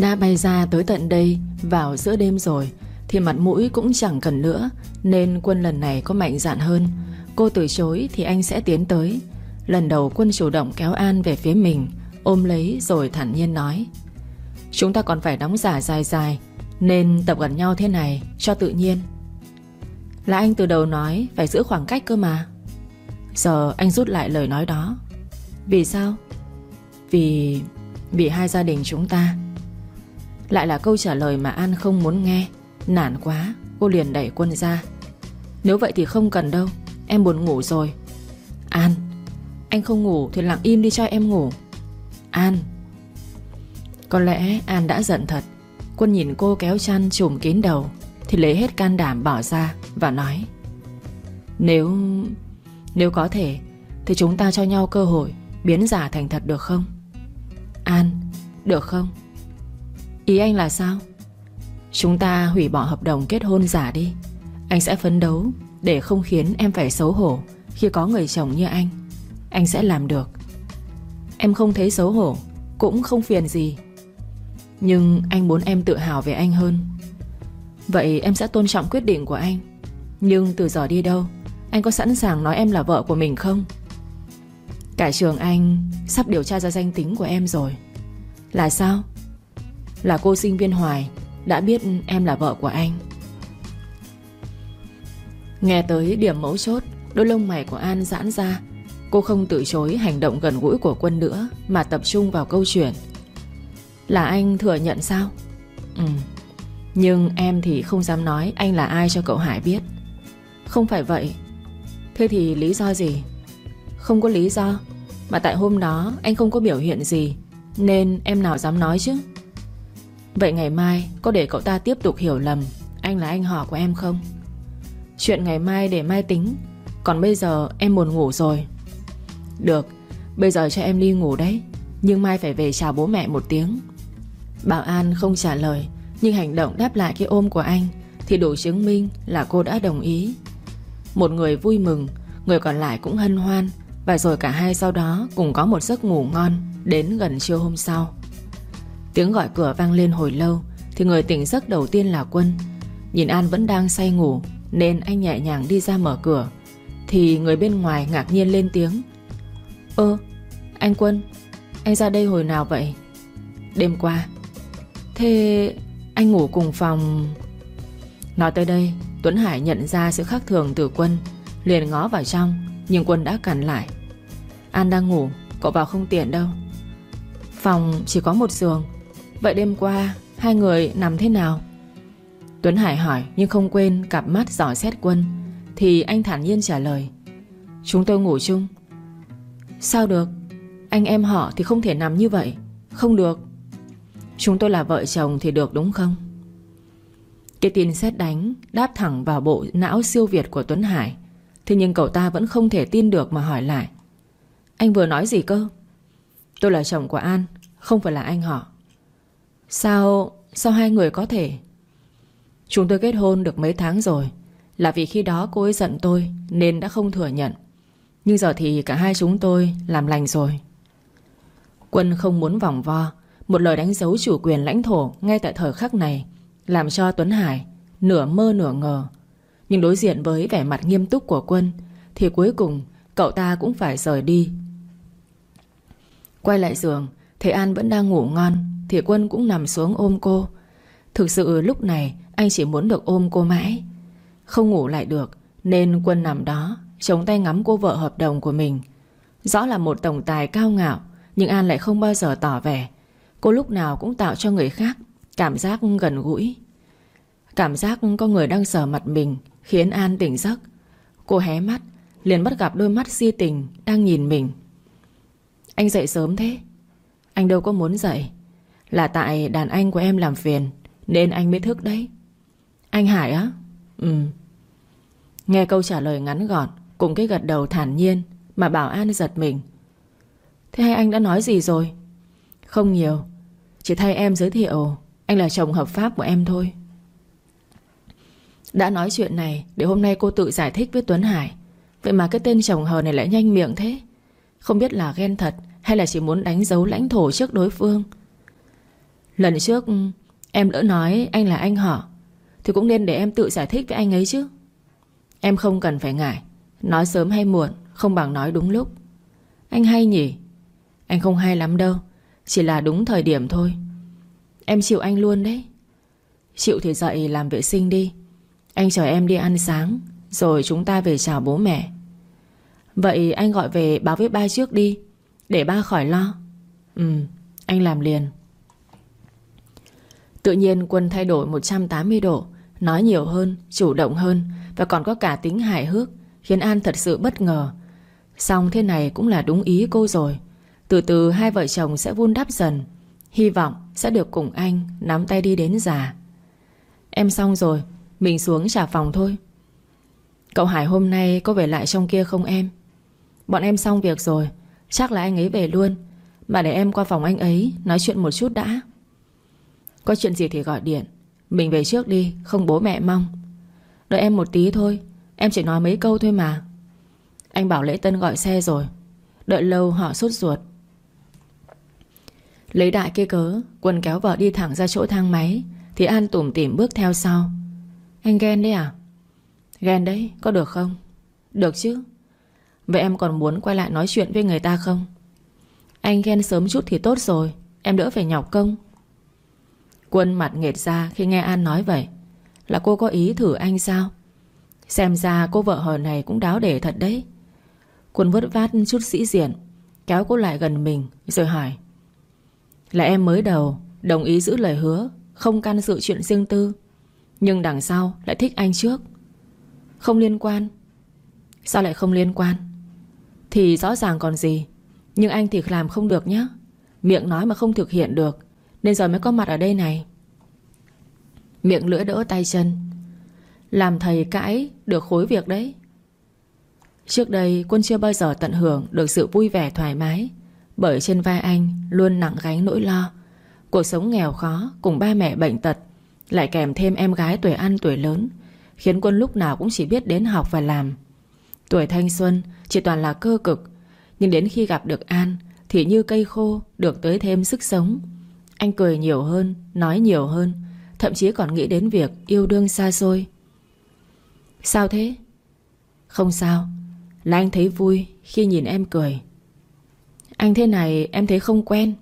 Đã bay ra tới tận đây Vào giữa đêm rồi, Thì mặt mũi cũng chẳng cần nữa, Nên quân lần này có mạnh dạn hơn. Cô từ chối thì anh sẽ tiến tới. Lần đầu quân chủ động kéo An về phía mình, Ôm lấy rồi thản nhiên nói, Chúng ta còn phải đóng giả dài dài, Nên tập gần nhau thế này Cho tự nhiên. Là anh từ đầu nói phải giữ khoảng cách cơ mà. Giờ anh rút lại lời nói đó, Vì sao? Vì Vì hai gia đình chúng ta. Lại là câu trả lời mà An không muốn nghe. Nản quá, Cô liền đẩy quân ra. Nếu vậy thì không cần đâu, Em buồn ngủ rồi. An, Anh không ngủ thì lặng im đi cho em ngủ. An. Có lẽ An đã giận thật. Quân nhìn cô kéo chăn trùm kín đầu, Thì lấy hết can đảm bỏ ra Và nói, Nếu Nếu có thể, Thì chúng ta cho nhau cơ hội Biến giả thành thật được không? An, Được không? Ý anh là sao? Chúng ta hủy bỏ hợp đồng kết hôn giả đi. Anh sẽ phấn đấu Để không khiến em phải xấu hổ Khi có người chồng như anh. Anh sẽ làm được. Em không thấy xấu hổ, Cũng không phiền gì. Nhưng anh muốn em tự hào về anh hơn. Vậy em sẽ tôn trọng quyết định của anh. Nhưng từ giờ đi đâu, Anh có sẵn sàng nói em là vợ của mình không? Cả trường anh Sắp điều tra ra danh tính của em rồi. Là sao? Là cô sinh viên Hoài, Đã biết em là vợ của anh. Nghe tới điểm mấu chốt, Đôi lông mày của An giãn ra. Cô không từ chối hành động gần gũi của quân nữa Mà tập trung vào câu chuyện. Là anh thừa nhận sao? Ừ Nhưng em thì không dám nói Anh là ai cho cậu Hải biết. Không phải vậy. Thế thì lý do gì? Không có lý do. Mà tại hôm đó anh không có biểu hiện gì, Nên em nào dám nói chứ? Vậy ngày mai, Có để cậu ta tiếp tục hiểu lầm Anh là anh họ của em không? Chuyện ngày mai để mai tính. Còn bây giờ em buồn ngủ rồi. Được, Bây giờ cho em đi ngủ đấy. Nhưng mai phải về chào bố mẹ một tiếng. Bảo An không trả lời, Nhưng hành động đáp lại cái ôm của anh Thì đủ chứng minh là cô đã đồng ý. Một người vui mừng, Người còn lại cũng hân hoan Và rồi cả hai sau đó cùng có một giấc ngủ ngon Đến gần trưa hôm sau. Tiếng gọi cửa vang lên hồi lâu, Thì người tỉnh giấc đầu tiên là Quân. Nhìn An vẫn đang say ngủ, Nên anh nhẹ nhàng đi ra mở cửa. Thì người bên ngoài ngạc nhiên lên tiếng. Ơ, anh Quân, Anh ra đây hồi nào vậy? Đêm qua. Thế anh ngủ cùng phòng Nói tới đây, Tuấn Hải nhận ra sự khác thường từ Quân, Liền ngó vào trong, Nhưng Quân đã cản lại. An đang ngủ, Cậu vào không tiện đâu. Phòng chỉ có một giường. Vậy đêm qua, Hai người nằm thế nào? Tuấn Hải hỏi, nhưng không quên cặp mắt dò xét Quân, Thì anh thản nhiên trả lời, Chúng tôi ngủ chung. Sao được? Anh em họ thì không thể nằm như vậy. Không được. Chúng tôi là vợ chồng thì được đúng không? Cái tin xét đánh Đáp thẳng vào bộ não siêu việt của Tuấn Hải, Thế nhưng cậu ta vẫn không thể tin được mà hỏi lại, Anh vừa nói gì cơ? Tôi là chồng của An, Không phải là anh họ. Sao Sao hai người có thể? Chúng tôi kết hôn được mấy tháng rồi, Là vì khi đó cô ấy giận tôi Nên đã không thừa nhận. Nhưng giờ thì cả hai chúng tôi làm lành rồi. Quân không muốn vòng vo, Một lời đánh dấu chủ quyền lãnh thổ Ngay tại thời khắc này Làm cho Tuấn Hải nửa mơ nửa ngờ. Nhưng đối diện với vẻ mặt nghiêm túc của Quân Thì cuối cùng Cậu ta cũng phải rời đi. Quay lại giường, thế An vẫn đang ngủ ngon. Thì Quân cũng nằm xuống ôm cô. Thực sự lúc này, anh chỉ muốn được ôm cô mãi. Không ngủ lại được, Nên Quân nằm đó, Chống tay ngắm cô vợ hợp đồng của mình. Rõ là một tổng tài cao ngạo, Nhưng An lại không bao giờ tỏ vẻ. Cô lúc nào cũng tạo cho người khác Cảm giác gần gũi. Cảm giác có người đang sờ mặt mình, Khiến An tỉnh giấc. Cô hé mắt, Liền bắt gặp đôi mắt si tình Đang nhìn mình. Anh dậy sớm thế? Anh đâu có muốn dậy. Là tại đàn anh của em làm phiền, Nên anh mới thức đấy. Anh Hải á? Ừ. Nghe câu trả lời ngắn gọn, Cùng cái gật đầu thản nhiên, Mà bảo An giật mình. Thế hai anh đã nói gì rồi? Không nhiều, Chỉ thay em giới thiệu Anh là chồng hợp pháp của em thôi. Đã nói chuyện này Để hôm nay cô tự giải thích với Tuấn Hải. Vậy mà cái tên chồng hờ này lại nhanh miệng thế. Không biết là ghen thật Hay là chỉ muốn đánh dấu lãnh thổ trước đối phương. Lần trước, em lỡ nói anh là anh họ, Thì cũng nên để em tự giải thích với anh ấy chứ. Em không cần phải ngại, Nói sớm hay muộn, Không bằng nói đúng lúc. Anh hay nhỉ? Anh không hay lắm đâu, Chỉ là đúng thời điểm thôi. Em chịu anh luôn đấy. Chịu thì dậy làm vệ sinh đi. Anh chờ em đi ăn sáng, Rồi chúng ta về chào bố mẹ. Vậy anh gọi về báo với ba trước đi, Để ba khỏi lo. Ừ anh làm liền. Tự nhiên Quân thay đổi 180 độ Nói nhiều hơn, chủ động hơn Và còn có cả tính hài hước Khiến An thật sự bất ngờ. Xong thế này cũng là đúng ý cô rồi. Từ từ hai vợ chồng sẽ vun đắp dần Hy vọng sẽ được cùng anh Nắm tay đi đến già. Em xong rồi Mình xuống trả phòng thôi. Cậu Hải hôm nay có về lại trong kia không em? Bọn em xong việc rồi Chắc là anh ấy về luôn. Mà để em qua phòng anh ấy Nói chuyện một chút đã. Có chuyện gì thì gọi điện. Mình về trước đi, Không bố mẹ mong. Đợi em một tí thôi, Em chỉ nói mấy câu thôi mà. Anh bảo Lễ Tân gọi xe rồi. Đợi lâu họ sốt ruột. Lấy đại kia cớ Quân kéo vợ đi thẳng ra chỗ thang máy, Thì An tủm tỉm bước theo sau. Anh ghen đấy à? Ghen đấy, có được không? Được chứ. Vậy em còn muốn quay lại nói chuyện với người ta không? Anh ghen sớm chút thì tốt rồi, Em đỡ phải nhọc công. Quân mặt nghệt ra khi nghe An nói vậy. Là cô có ý thử anh sao? Xem ra cô vợ hờ này cũng đáo để thật đấy. Quân vớt vát chút sĩ diện, Kéo cô lại gần mình, Rồi hỏi. Là em mới đầu, Đồng ý giữ lời hứa, Không can sự chuyện riêng tư. Nhưng đằng sau lại thích anh trước. Không liên quan. Sao lại không liên quan? Thì rõ ràng còn gì, Nhưng anh thì làm không được nhé Miệng nói mà không thực hiện được. Nên giờ mới có mặt ở đây này. Miệng lưỡi đỡ tay chân. Làm thầy cãi Được khối việc đấy. Trước đây, Quân chưa bao giờ tận hưởng Được sự vui vẻ thoải mái, Bởi trên vai anh luôn nặng gánh nỗi lo. Cuộc sống nghèo khó Cùng ba mẹ bệnh tật Lại kèm thêm em gái tuổi ăn tuổi lớn, Khiến Quân lúc nào cũng chỉ biết đến học và làm. Tuổi thanh xuân Chỉ toàn là cơ cực, Nhưng đến khi gặp được An Thì như cây khô được tới thêm sức sống. Anh cười nhiều hơn, Nói nhiều hơn, Thậm chí còn nghĩ đến việc yêu đương xa xôi. Sao thế? Không sao. Là anh thấy vui khi nhìn em cười. Anh thế này, em thấy không quen.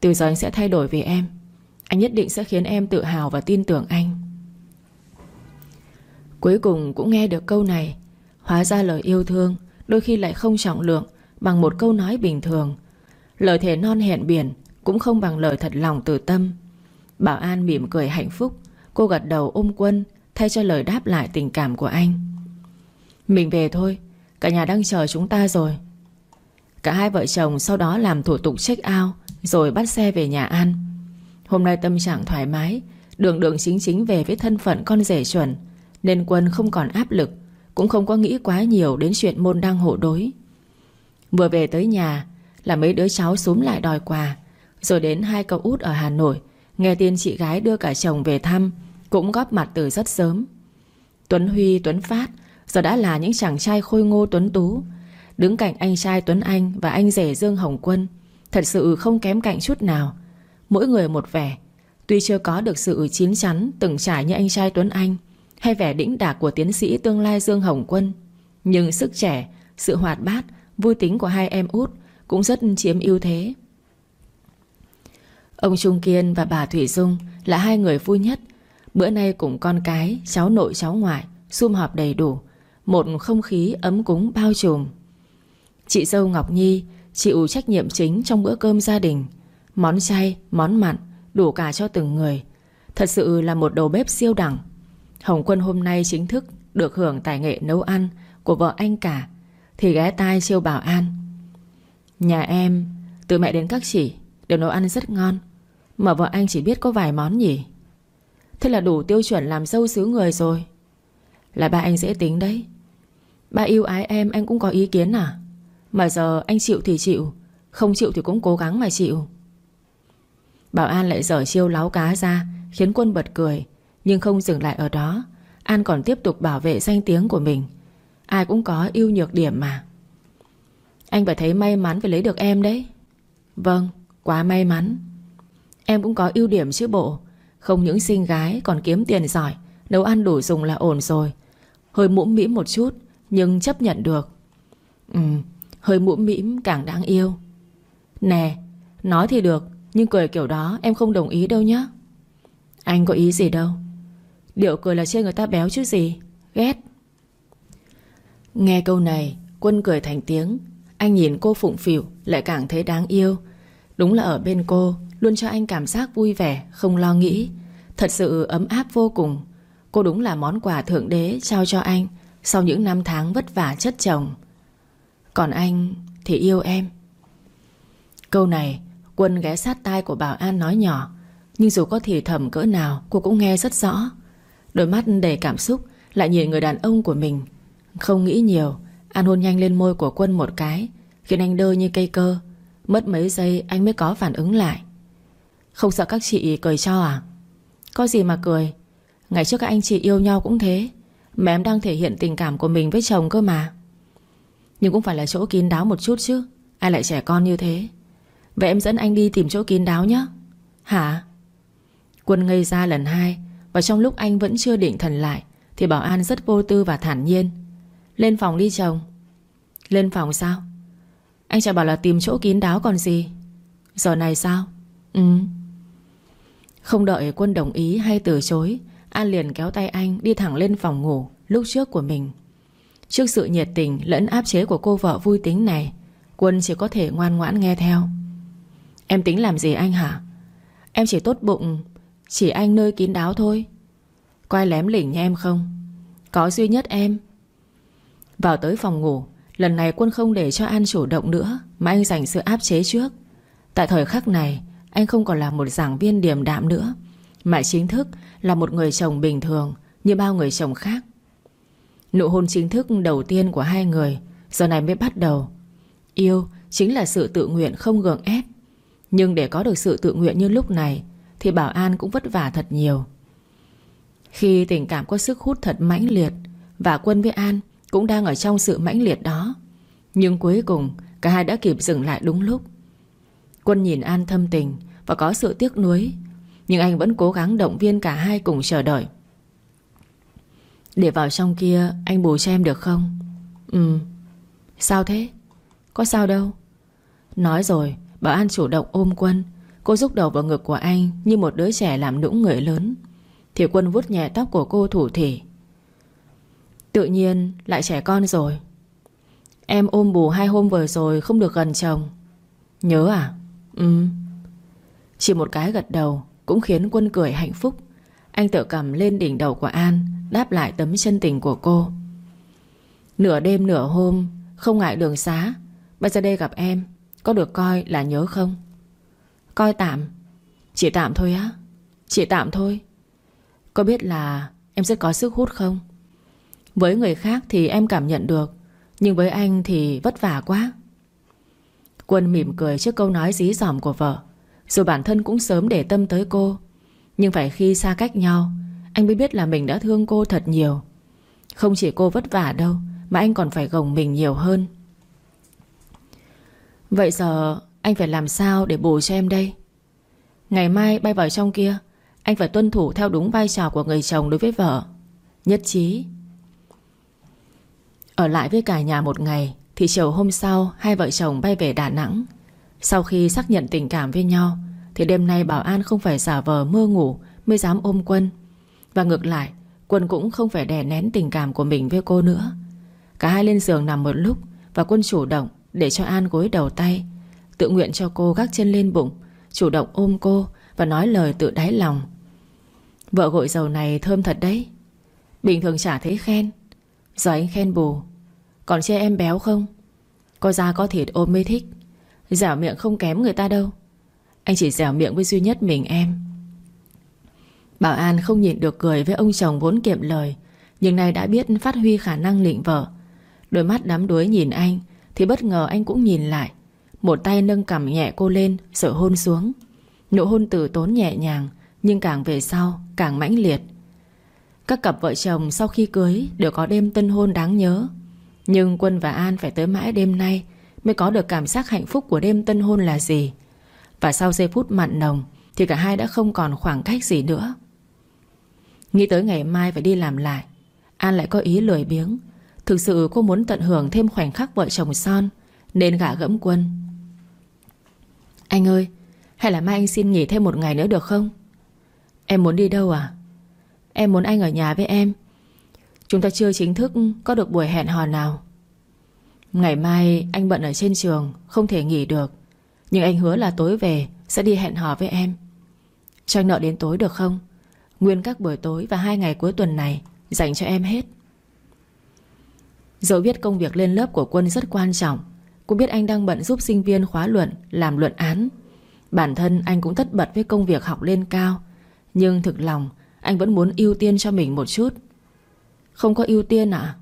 Từ giờ anh sẽ thay đổi về em. Anh nhất định sẽ khiến em tự hào và tin tưởng anh. Cuối cùng cũng nghe được câu này. Hóa ra lời yêu thương Đôi khi lại không trọng lượng Bằng một câu nói bình thường. Lời thề non hẹn biển cũng không bằng lời thật lòng từ tâm. Bảo An mỉm cười hạnh phúc. Cô gật đầu ôm quân, Thay cho lời đáp lại tình cảm của anh. Mình về thôi, Cả nhà đang chờ chúng ta rồi. Cả hai vợ chồng sau đó làm thủ tục check out, Rồi bắt xe về nhà An Hôm nay tâm trạng thoải mái, Đường đường chính chính về với thân phận con rể chuẩn, Nên Quân không còn áp lực, Cũng không có nghĩ quá nhiều Đến chuyện môn đang hộ đối. Vừa về tới nhà, Là mấy đứa cháu xúm lại đòi quà. Rồi đến hai cậu út ở Hà Nội Nghe tin chị gái đưa cả chồng về thăm Cũng góp mặt từ rất sớm. Tuấn Huy, Tuấn Phát Giờ đã là những chàng trai khôi ngô tuấn tú. Đứng cạnh anh trai Tuấn Anh Và anh rể Dương Hồng Quân Thật sự không kém cạnh chút nào. Mỗi người một vẻ Tuy chưa có được sự chín chắn Từng trải như anh trai Tuấn Anh Hay vẻ đĩnh đạc của tiến sĩ tương lai Dương Hồng Quân Nhưng sức trẻ Sự hoạt bát Vui tính của hai em út Cũng rất chiếm ưu thế. Ông Trung Kiên và bà Thủy Dung Là hai người vui nhất. Bữa nay cùng con cái, cháu nội cháu ngoại Sum họp đầy đủ Một không khí ấm cúng bao trùm. Chị dâu Ngọc Nhi Chịu trách nhiệm chính trong bữa cơm gia đình. Món chay, món mặn Đủ cả cho từng người. Thật sự là một đầu bếp siêu đẳng. Hồng Quân hôm nay chính thức Được hưởng tài nghệ nấu ăn Của vợ anh cả Thì ghé tai siêu bảo an. Nhà em Từ mẹ đến các chị Đều nấu ăn rất ngon mà vợ anh chỉ biết có vài món nhỉ? Thế là đủ tiêu chuẩn làm dâu xứ người rồi. Là ba anh dễ tính đấy. Ba yêu ái em anh cũng có ý kiến à? Mà giờ anh chịu thì chịu Không chịu thì cũng cố gắng mà chịu. Bảo An lại dở chiêu láo cá ra Khiến quân bật cười. Nhưng không dừng lại ở đó An còn tiếp tục bảo vệ danh tiếng của mình. Ai cũng có ưu nhược điểm mà. Anh phải thấy may mắn vì lấy được em đấy. Vâng, quá may mắn. Em cũng có ưu điểm chứ bộ. Không những xinh gái, còn kiếm tiền giỏi. Nấu ăn đủ dùng là ổn rồi. Hơi mũm mĩm một chút, Nhưng chấp nhận được. Ừ Hơi mũm mĩm càng đáng yêu. Nè, Nói thì được, Nhưng cười kiểu đó em không đồng ý đâu nhá. Anh có ý gì đâu. Điệu cười là chê người ta béo chứ gì. Ghét. Nghe câu này, Quân cười thành tiếng. Anh nhìn cô phụng phỉu Lại càng thấy đáng yêu. Đúng là ở bên cô Luôn cho anh cảm giác vui vẻ, Không lo nghĩ. Thật sự ấm áp vô cùng. Cô đúng là món quà thượng đế trao cho anh Sau những năm tháng vất vả chất chồng. Còn anh thì yêu em. Câu này, Quân ghé sát tai của Bảo An nói nhỏ, Nhưng dù có thì thầm cỡ nào, Cô cũng nghe rất rõ. Đôi mắt đầy cảm xúc Lại nhìn người đàn ông của mình. Không nghĩ nhiều, An hôn nhanh lên môi của Quân một cái, Khiến anh đơ như cây cơ. Mất mấy giây, anh mới có phản ứng lại. Không sợ các chị cười cho à? Có gì mà cười? Ngày trước các anh chị yêu nhau cũng thế. Mà em đang thể hiện tình cảm của mình với chồng cơ mà. Nhưng cũng phải là chỗ kín đáo một chút chứ. Ai lại trẻ con như thế? Vậy em dẫn anh đi tìm chỗ kín đáo nhé Hả? Quân ngây ra lần hai, Và trong lúc anh vẫn chưa định thần lại, Thì bảo an rất vô tư và thản nhiên. Lên phòng đi chồng. Lên phòng sao? Anh chả bảo là tìm chỗ kín đáo còn gì. Giờ này sao? Ừ. Không đợi quân đồng ý hay từ chối, An liền kéo tay anh đi thẳng lên phòng ngủ, Lúc trước của mình. Trước sự nhiệt tình lẫn áp chế của cô vợ vui tính này, Quân chỉ có thể ngoan ngoãn nghe theo. Em tính làm gì anh hả? Em chỉ tốt bụng, Chỉ anh nơi kín đáo thôi. Coi lém lỉnh nha em không? Có duy nhất em. Vào tới phòng ngủ, Lần này quân không để cho An chủ động nữa, Mà anh dành sự áp chế trước. Tại thời khắc này anh không còn là một giảng viên điềm đạm nữa, Mà chính thức là một người chồng bình thường, Như bao người chồng khác. Nụ hôn chính thức đầu tiên của hai người, Giờ này mới bắt đầu. Yêu chính là sự tự nguyện không gượng ép, Nhưng để có được sự tự nguyện như lúc này, Thì Bảo An cũng vất vả thật nhiều. Khi tình cảm có sức hút thật mãnh liệt, Và Quân với An cũng đang ở trong sự mãnh liệt đó, Nhưng cuối cùng Cả hai đã kịp dừng lại đúng lúc. Quân nhìn An thâm tình và có sự tiếc nuối. Nhưng anh vẫn cố gắng động viên cả hai cùng chờ đợi. Để vào trong kia, Anh bù cho em được không? Ừ. Sao thế? Có sao đâu. Nói rồi Bảo An chủ động ôm Quân. Cô rúc đầu vào ngực của anh Như một đứa trẻ làm nũng người lớn. Thì Quân vuốt nhẹ tóc của cô thủ thỉ. Tự nhiên, lại trẻ con rồi. Em ôm bù hai hôm vừa rồi Không được gần chồng. Nhớ à? Ừ. Chỉ một cái gật đầu Cũng khiến quân cười hạnh phúc. Anh tự cầm lên đỉnh đầu của An, Đáp lại tấm chân tình của cô. Nửa đêm nửa hôm, Không ngại đường xá, Bây giờ đây gặp em, Có được coi là nhớ không? Coi tạm. Chỉ tạm thôi á. Chỉ tạm thôi. Có biết là em rất có sức hút không? Với người khác thì em cảm nhận được, Nhưng với anh thì vất vả quá. Quân mỉm cười trước câu nói dí dỏm của vợ. Dù bản thân cũng sớm để tâm tới cô, Nhưng phải khi xa cách nhau, Anh mới biết là mình đã thương cô thật nhiều. Không chỉ cô vất vả đâu, Mà anh còn phải gồng mình nhiều hơn. Vậy giờ anh phải làm sao để bù cho em đây? Ngày mai bay vào trong kia, Anh phải tuân thủ theo đúng vai trò của người chồng đối với vợ. Nhất trí. Ở lại với cả nhà một ngày, Thì chiều hôm sau Hai vợ chồng bay về Đà Nẵng. Sau khi xác nhận tình cảm với nhau, Thì đêm nay Bảo An không phải giả vờ mơ ngủ, Mới dám ôm Quân. Và ngược lại, Quân cũng không phải đè nén tình cảm của mình với cô nữa. Cả hai lên giường nằm một lúc Và Quân chủ động để cho An gối đầu tay, Tự nguyện cho cô gác chân lên bụng, Chủ động ôm cô Và nói lời tự đáy lòng. Vợ gội dầu này thơm thật đấy. Bình thường chả thấy khen. Giờ anh khen bù. Còn chê em béo không? Có da có thịt ôm mới thích. Dẻo miệng không kém người ta đâu. Anh chỉ dẻo miệng với duy nhất mình em. Bảo An không nhịn được cười với ông chồng vốn kiệm lời, Nhưng nay đã biết phát huy khả năng lịnh vợ. Đôi mắt đắm đuối nhìn anh, Thì bất ngờ anh cũng nhìn lại. Một tay nâng cằm nhẹ cô lên Rồi hôn xuống. Nụ hôn từ tốn nhẹ nhàng, Nhưng càng về sau, càng mãnh liệt. Các cặp vợ chồng sau khi cưới Đều có đêm tân hôn đáng nhớ. Nhưng Quân và An phải tới mãi đêm nay Mới có được cảm giác hạnh phúc của đêm tân hôn là gì. Và sau giây phút mặn nồng, Thì cả hai đã không còn khoảng cách gì nữa. Nghĩ tới ngày mai phải đi làm lại, An lại có ý lười biếng. Thực sự cô muốn tận hưởng thêm khoảnh khắc vợ chồng son, Nên gạ gẫm quân. Anh ơi, Hay là mai anh xin nghỉ thêm một ngày nữa được không? Em muốn đi đâu à? Em muốn anh ở nhà với em. Chúng ta chưa chính thức có được buổi hẹn hò nào. Ngày mai anh bận ở trên trường, Không thể nghỉ được. Nhưng anh hứa là tối về Sẽ đi hẹn hò với em. Cho anh nợ đến tối được không? Nguyên các buổi tối và hai ngày cuối tuần này Dành cho em hết. Dẫu biết công việc lên lớp của Quân rất quan trọng, Cũng biết anh đang bận giúp sinh viên khóa luận, Làm luận án. Bản thân anh cũng tất bật với công việc học lên cao, Nhưng thực lòng Anh vẫn muốn ưu tiên cho mình một chút. Không có ưu tiên à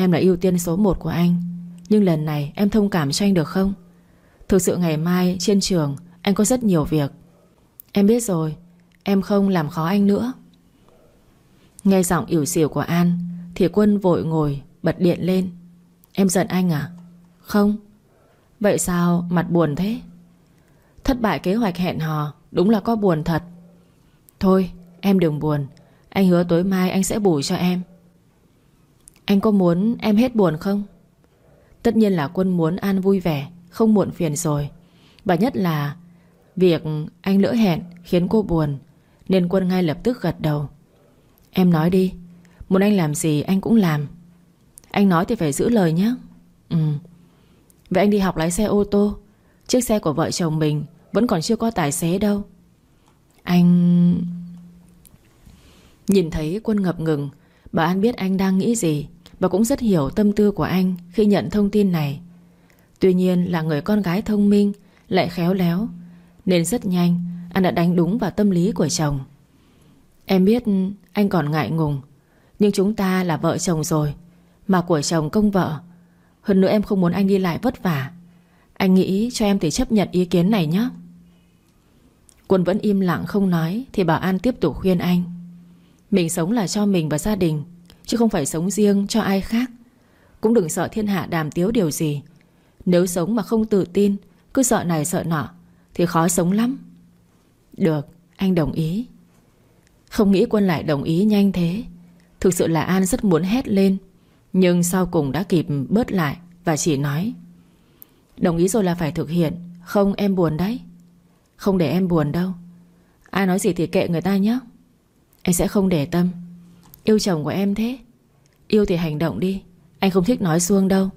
Em là ưu tiên số 1 của anh. Nhưng lần này em thông cảm cho anh được không? Thực sự ngày mai trên trường, Anh có rất nhiều việc. Em biết rồi, Em không làm khó anh nữa. Nghe giọng ỉu xìu của An, Thì Quân vội ngồi, bật điện lên. Em giận anh à? Không. Vậy sao mặt buồn thế? Thất bại kế hoạch hẹn hò, Đúng là có buồn thật. Thôi, em đừng buồn. Anh hứa tối mai anh sẽ bù cho em. Anh có muốn em hết buồn không? Tất nhiên là Quân muốn An vui vẻ, Không muộn phiền rồi. Và nhất là, Việc anh lỡ hẹn khiến cô buồn, Nên Quân ngay lập tức gật đầu. Em nói đi, Muốn anh làm gì anh cũng làm. Anh nói thì phải giữ lời nhé. Ừ. Vậy anh đi học lái xe ô tô. Chiếc xe của vợ chồng mình Vẫn còn chưa có tài xế đâu. Anh... Nhìn thấy quân ngập ngừng, Bà An biết anh đang nghĩ gì. Và cũng rất hiểu tâm tư của anh Khi nhận thông tin này. Tuy nhiên là người con gái thông minh, Lại khéo léo, Nên rất nhanh Anh đã đánh đúng vào tâm lý của chồng. Em biết anh còn ngại ngùng, Nhưng chúng ta là vợ chồng rồi, Mà của chồng công vợ. Hơn nữa em không muốn anh đi lại vất vả. Anh nghĩ cho em thì chấp nhận ý kiến này nhé. Quân vẫn im lặng không nói Thì bảo An tiếp tục khuyên anh. Mình sống là cho mình và gia đình Chứ không phải sống riêng cho ai khác. Cũng đừng sợ thiên hạ đàm tiếu điều gì. Nếu sống mà không tự tin Cứ sợ này sợ nọ Thì khó sống lắm. Được, anh đồng ý. Không nghĩ Quân lại đồng ý nhanh thế. Thực sự là An rất muốn hét lên Nhưng sau cùng đã kịp bớt lại Và chỉ nói Đồng ý rồi là phải thực hiện Không em buồn đấy. Không để em buồn đâu. Ai nói gì thì kệ người ta nhé. Anh sẽ không để tâm. Yêu chồng của em thế. Yêu thì hành động đi. Anh không thích nói xuông đâu.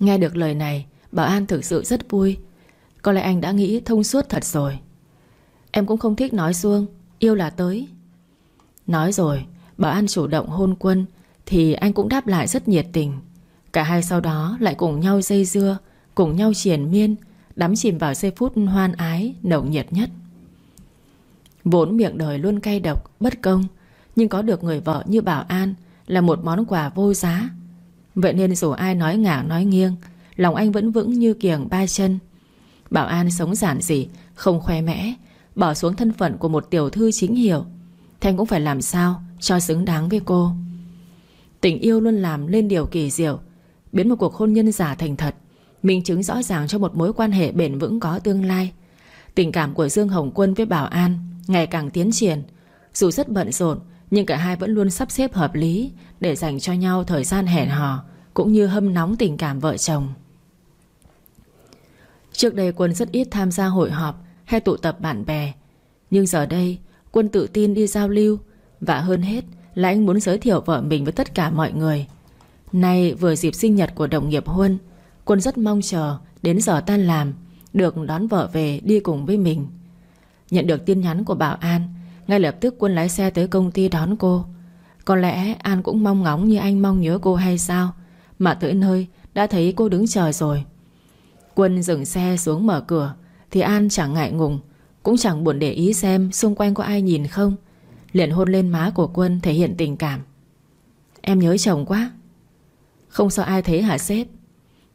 Nghe được lời này Bảo An thực sự rất vui. Có lẽ anh đã nghĩ thông suốt thật rồi. Em cũng không thích nói xuông, Yêu là tới. Nói rồi Bảo An chủ động hôn quân, Thì anh cũng đáp lại rất nhiệt tình. Cả hai sau đó lại cùng nhau dây dưa, Cùng nhau triển miên, Đắm chìm vào giây phút hoan ái, Nồng nhiệt nhất. Vốn miệng đời luôn cay độc, Bất công, Nhưng có được người vợ như Bảo An Là một món quà vô giá. Vậy nên dù ai nói ngả, nói nghiêng, Lòng anh vẫn vững như kiềng ba chân. Bảo An sống giản dị, Không khoe mẽ, Bỏ xuống thân phận của một tiểu thư chính hiệu. Thanh cũng phải làm sao cho xứng đáng với cô. Tình yêu luôn làm lên điều kỳ diệu, Biến một cuộc hôn nhân giả thành thật, Minh chứng rõ ràng cho một mối quan hệ bền vững có tương lai. Tình cảm của Dương Hồng Quân với Bảo An Ngày càng tiến triển. Dù rất bận rộn, Nhưng cả hai vẫn luôn sắp xếp hợp lý Để dành cho nhau thời gian hẹn hò, Cũng như hâm nóng tình cảm vợ chồng. Trước đây Quân rất ít tham gia hội họp Hay tụ tập bạn bè, Nhưng giờ đây Quân tự tin đi giao lưu Và hơn hết là anh muốn giới thiệu vợ mình với tất cả mọi người. Nay vừa dịp sinh nhật của đồng nghiệp Huân, Quân rất mong chờ Đến giờ tan làm. Được đón vợ về đi cùng với mình. Nhận được tin nhắn của Bảo An, Ngay lập tức Quân lái xe tới công ty đón cô. Có lẽ An cũng mong ngóng như anh mong nhớ cô hay sao, Mà tới nơi Đã thấy cô đứng chờ rồi. Quân dừng xe xuống mở cửa, Thì An chẳng ngại ngùng, Cũng chẳng buồn để ý xem xung quanh có ai nhìn không. Liền hôn lên má của Quân thể hiện tình cảm. Em nhớ chồng quá. Không sợ ai thấy hả sếp?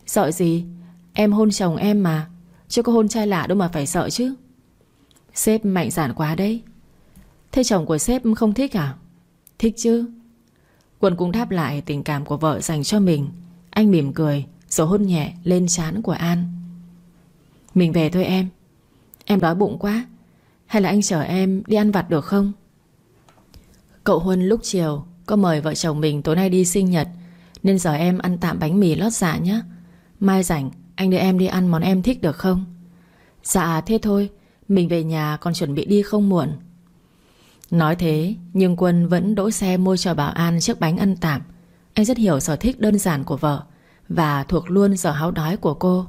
Sợ gì? Em hôn chồng em mà Chứ có hôn trai lạ đâu mà phải sợ chứ. Sếp mạnh dạn quá đấy. Thế chồng của sếp không thích à? Thích chứ. Quân cũng đáp lại tình cảm của vợ dành cho mình. Anh mỉm cười, Rồi hôn nhẹ lên trán của An. Mình về thôi em. Em đói bụng quá. Hay là anh chở em đi ăn vặt được không? Cậu Huân lúc chiều Có mời vợ chồng mình tối nay đi sinh nhật, Nên giờ em ăn tạm bánh mì lót dạ nhé Mai rảnh anh đưa em đi ăn món em thích được không? Dạ thế thôi. Mình về nhà còn chuẩn bị đi không muộn. Nói thế, Nhưng Quân vẫn đỗ xe mua cho bảo an chiếc bánh ăn tạm. Anh rất hiểu sở thích đơn giản của vợ Và thuộc luôn sở háo đói của cô.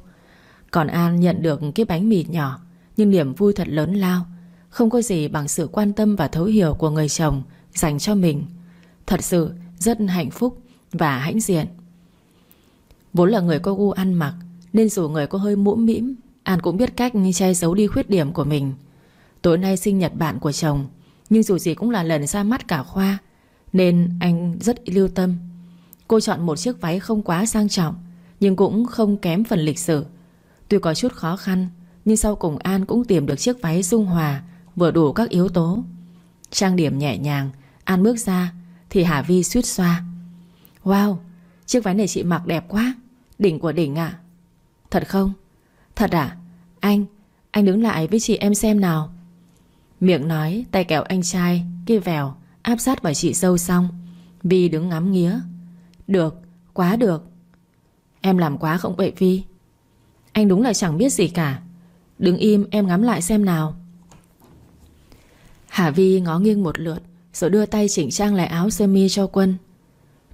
Còn An nhận được cái bánh mì nhỏ, Nhưng niềm vui thật lớn lao. Không có gì bằng sự quan tâm và thấu hiểu của người chồng Dành cho mình. Thật sự rất hạnh phúc Và hãnh diện. Vốn là người có gu ăn mặc nên dù người có hơi mũm mĩm, An cũng biết cách che giấu đi khuyết điểm của mình. Tối nay sinh nhật bạn của chồng, Nhưng dù gì cũng là lần ra mắt cả khoa, Nên anh rất lưu tâm. Cô chọn một chiếc váy không quá sang trọng, Nhưng cũng không kém phần lịch sự. Tuy có chút khó khăn, Nhưng sau cùng An cũng tìm được chiếc váy dung hòa, Vừa đủ các yếu tố. Trang điểm nhẹ nhàng, An bước ra, Thì Hà Vi suýt xoa. Wow, Chiếc váy này chị mặc đẹp quá, Đỉnh của đỉnh ạ. Thật không? Thật à? Anh Anh đứng lại với chị em xem nào. Miệng nói, Tay kéo anh trai, Kia vèo, Áp sát vào chị sâu xong. Vi đứng ngắm nghía. Được, Quá được. Em làm quá không vậy Vi Anh đúng là chẳng biết gì cả. Đứng im, em ngắm lại xem nào. Hà Vi ngó nghiêng một lượt, Rồi đưa tay chỉnh trang lại áo sơ mi cho Quân.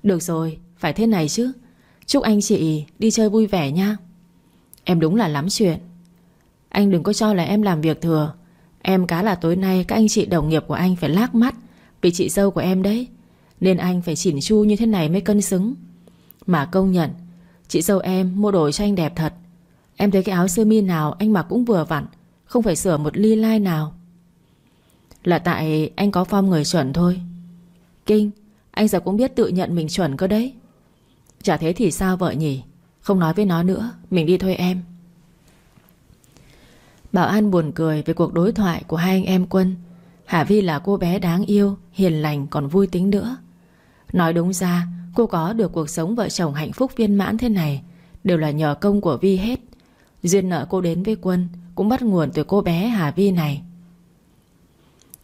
Được rồi, Phải thế này chứ. Chúc anh chị đi chơi vui vẻ nha. Em đúng là lắm chuyện. Anh đừng có cho là em làm việc thừa. Em cá là tối nay các anh chị đồng nghiệp của anh phải lác mắt Vì chị dâu của em đấy. Nên anh phải chỉnh chu như thế này mới cân xứng. Mà công nhận, Chị dâu em mua đồ cho anh đẹp thật. Em thấy cái áo sơ mi nào anh mặc cũng vừa vặn, Không phải sửa một ly lai nào. Là tại anh có form người chuẩn thôi. Kinh, Anh giờ cũng biết tự nhận mình chuẩn cơ đấy. Chả thế thì sao vợ nhỉ? Không nói với nó nữa, Mình đi thôi em. Bảo An buồn cười về cuộc đối thoại của hai anh em Quân. Hà Vi là cô bé đáng yêu, Hiền lành còn vui tính nữa. Nói đúng ra, Cô có được cuộc sống vợ chồng hạnh phúc viên mãn thế này Đều là nhờ công của Vi hết. Duyên nợ cô đến với Quân Cũng bắt nguồn từ cô bé Hà Vi này.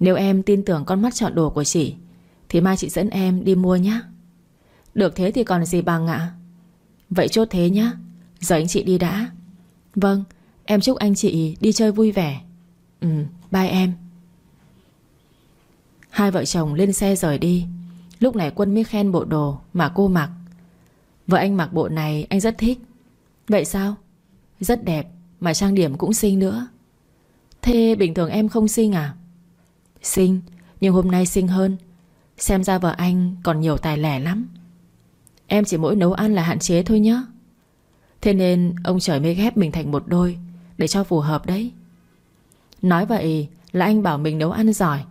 Nếu em tin tưởng con mắt chọn đồ của chị, Thì mai chị dẫn em đi mua nhé Được thế thì còn gì bằng ạ? Vậy chốt thế nhá. Giờ anh chị đi đã. Vâng Em chúc anh chị đi chơi vui vẻ. Ừ bye em. Hai vợ chồng lên xe rời đi. Lúc này Quân mới khen bộ đồ Mà cô mặc. Vợ anh mặc bộ này anh rất thích. Vậy sao? Rất đẹp, Mà trang điểm cũng xinh nữa. Thế bình thường em không xinh à? Xinh, Nhưng hôm nay xinh hơn. Xem ra vợ anh còn nhiều tài lẻ lắm. Em chỉ mỗi nấu ăn là hạn chế thôi nhá. Thế nên ông trời mới ghép mình thành một đôi, Để cho phù hợp đấy. Nói vậy là anh bảo mình nấu ăn giỏi,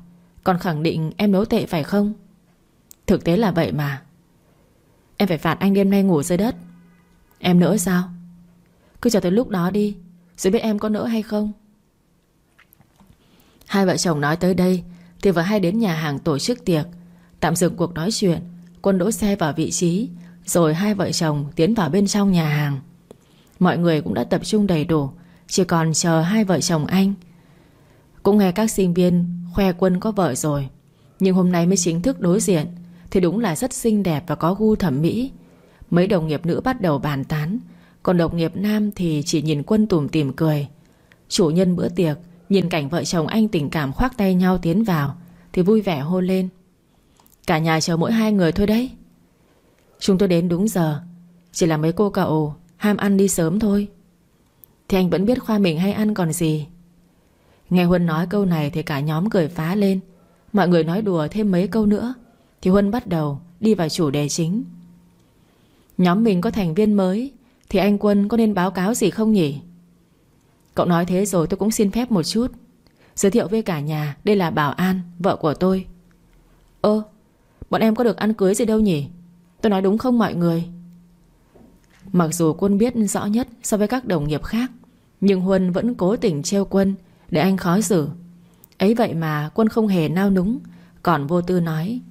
Còn khẳng định em nấu tệ phải không? Thực tế là vậy mà. Em phải phạt anh đêm nay ngủ dưới đất. Em nỡ sao? Cứ chờ tới lúc đó đi, Rồi biết em có nỡ hay không. Hai vợ chồng nói tới đây, Thì vừa hay đến nhà hàng tổ chức tiệc, Tạm dừng cuộc nói chuyện, Quân đỗ xe vào vị trí rồi hai vợ chồng tiến vào bên trong nhà hàng. Mọi người cũng đã tập trung đầy đủ, Chỉ còn chờ hai vợ chồng anh. Cũng nghe các sinh viên Khoe quân có vợ rồi, Nhưng hôm nay mới chính thức đối diện, Thì đúng là rất xinh đẹp và có gu thẩm mỹ. Mấy đồng nghiệp nữ bắt đầu bàn tán, Còn đồng nghiệp nam thì chỉ nhìn quân tủm tìm cười. Chủ nhân bữa tiệc, Nhìn cảnh vợ chồng anh tình cảm khoác tay nhau tiến vào, Thì vui vẻ hôn lên. Cả nhà chờ mỗi hai người thôi đấy. Chúng tôi đến đúng giờ. Chỉ là mấy cô cậu ham ăn đi sớm thôi. Thì anh vẫn biết khoa mình hay ăn còn gì. Nghe Huân nói câu này Thì cả nhóm cười phá lên. Mọi người nói đùa thêm mấy câu nữa Thì Huân bắt đầu đi vào chủ đề chính. Nhóm mình có thành viên mới Thì anh Quân có nên báo cáo gì không nhỉ? Cậu nói thế rồi tôi cũng xin phép một chút. Giới thiệu với cả nhà Đây là Bảo An, vợ của tôi. Ơ, bọn em có được ăn cưới gì đâu nhỉ? Tôi nói đúng không mọi người? Mặc dù Quân biết rõ nhất So với các đồng nghiệp khác, Nhưng Huân vẫn cố tình treo Quân Để anh khó xử. Ấy vậy mà Quân không hề nao núng, Còn vô tư nói,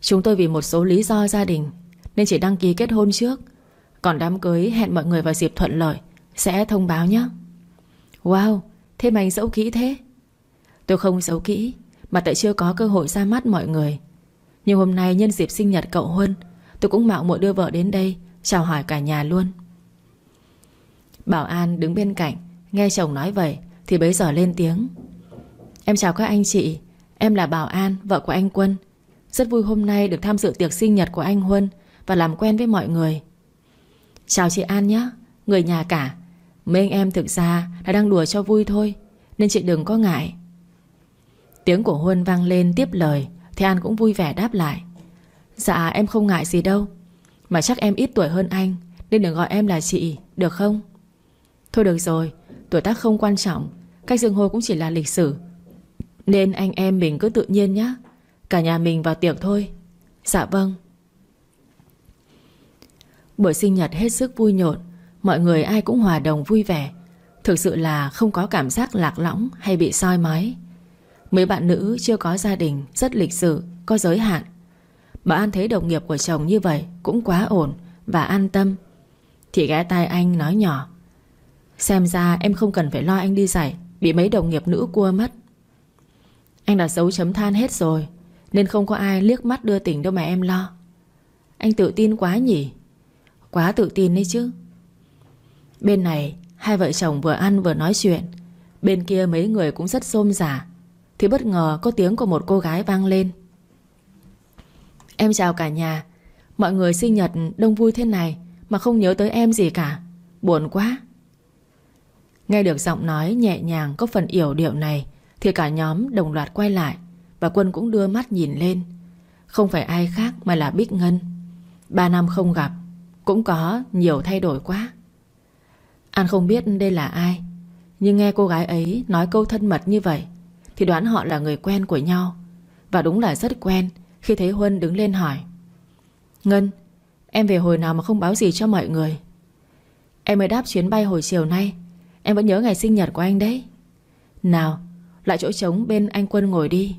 Chúng tôi vì một số lý do gia đình Nên chỉ đăng ký kết hôn trước, Còn đám cưới hẹn mọi người vào dịp thuận lợi Sẽ thông báo nhé. Wow, Thế mà anh xấu kỹ thế. Tôi không xấu kỹ, Mà tại chưa có cơ hội ra mắt mọi người. Nhưng hôm nay nhân dịp sinh nhật cậu Huân Tôi cũng mạo muội đưa vợ đến đây Chào hỏi cả nhà luôn. Bảo An đứng bên cạnh Nghe chồng nói vậy Thì bấy giờ lên tiếng. Em chào các anh chị Em là Bảo An, vợ của anh Quân. Rất vui hôm nay được tham dự tiệc sinh nhật của anh Huân Và làm quen với mọi người. Chào chị An nhé Người nhà cả. Mấy anh em thực ra là đang đùa cho vui thôi Nên chị đừng có ngại. Tiếng của Huân vang lên tiếp lời. Thì An cũng vui vẻ đáp lại. Dạ em không ngại gì đâu. Mà chắc em ít tuổi hơn anh Nên đừng gọi em là chị, được không? Thôi được rồi, tuổi tác không quan trọng Cách dương hô cũng chỉ là lịch sử. Nên anh em mình cứ tự nhiên nhé Cả nhà mình vào tiệc thôi. Dạ vâng. Buổi sinh nhật hết sức vui nhộn Mọi người ai cũng hòa đồng vui vẻ. Thực sự là không có cảm giác lạc lõng Hay bị soi mói. Mấy bạn nữ chưa có gia đình Rất lịch sự, có giới hạn. Bà An thấy đồng nghiệp của chồng như vậy Cũng quá ổn và an tâm. Thì ghé tai anh nói nhỏ Xem ra em không cần phải lo anh đi giải Bị mấy đồng nghiệp nữ cua mất. Anh đã dấu chấm than hết rồi Nên không có ai liếc mắt đưa tình đâu mà em lo. Anh tự tin quá nhỉ? Quá tự tin đấy chứ. Bên này Hai vợ chồng vừa ăn vừa nói chuyện. Bên kia mấy người cũng rất xôm giả thì bất ngờ có tiếng của một cô gái vang lên. Em chào cả nhà. Mọi người sinh nhật đông vui thế này Mà không nhớ tới em gì cả. Buồn quá. Nghe được giọng nói nhẹ nhàng Có phần yểu điệu này Thì cả nhóm đồng loạt quay lại Và Quân cũng đưa mắt nhìn lên. Không phải ai khác mà là Bích Ngân. Ba năm không gặp, Cũng có nhiều thay đổi quá. An không biết đây là ai, Nhưng nghe cô gái ấy nói câu thân mật như vậy thì đoán họ là người quen của nhau. Và đúng là rất quen, Khi thấy Huân đứng lên hỏi. Ngân, Em về hồi nào mà không báo gì cho mọi người? Em mới đáp chuyến bay hồi chiều nay, Em vẫn nhớ ngày sinh nhật của anh đấy. Nào, Lại chỗ trống bên anh Quân ngồi đi.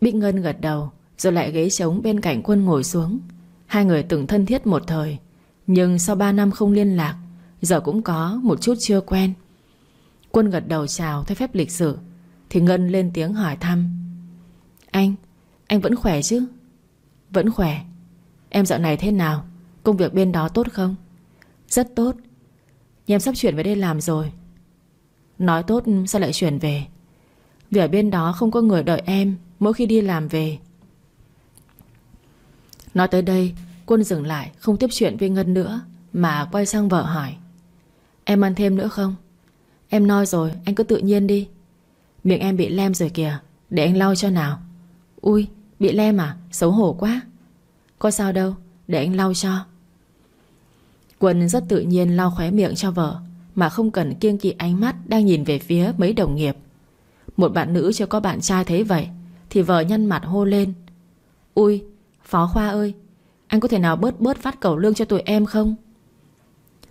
Bích Ngân gật đầu, Rồi lại ghế trống bên cạnh Quân ngồi xuống. Hai người từng thân thiết một thời, Nhưng sau 3 năm không liên lạc, Giờ cũng có một chút chưa quen. Quân gật đầu chào theo phép lịch sử thì Ngân lên tiếng hỏi thăm. Anh Anh vẫn khỏe chứ? Vẫn khỏe. Em dạo này thế nào? Công việc bên đó tốt không? Rất tốt. Nhưng em sắp chuyển về đây làm rồi. Nói tốt sao lại chuyển về? Vì ở bên đó không có người đợi em Mỗi khi đi làm về. Nói tới đây, Quân dừng lại, không tiếp chuyện với Ngân nữa, Mà quay sang vợ hỏi. Em ăn thêm nữa không? Em nói rồi, anh cứ tự nhiên đi. Miệng em bị lem rồi kìa. Để anh lau cho nào. Ui, bị lem à? Xấu hổ quá. Có sao đâu. Để anh lau cho. Quân rất tự nhiên lau khóe miệng cho vợ, Mà không cần kiêng kỵ ánh mắt Đang nhìn về phía mấy đồng nghiệp. Một bạn nữ chưa có bạn trai thấy vậy, Thì vợ nhăn mặt hô lên. Ui, Phó Khoa ơi, Anh có thể nào bớt bớt phát cầu lương cho tụi em không?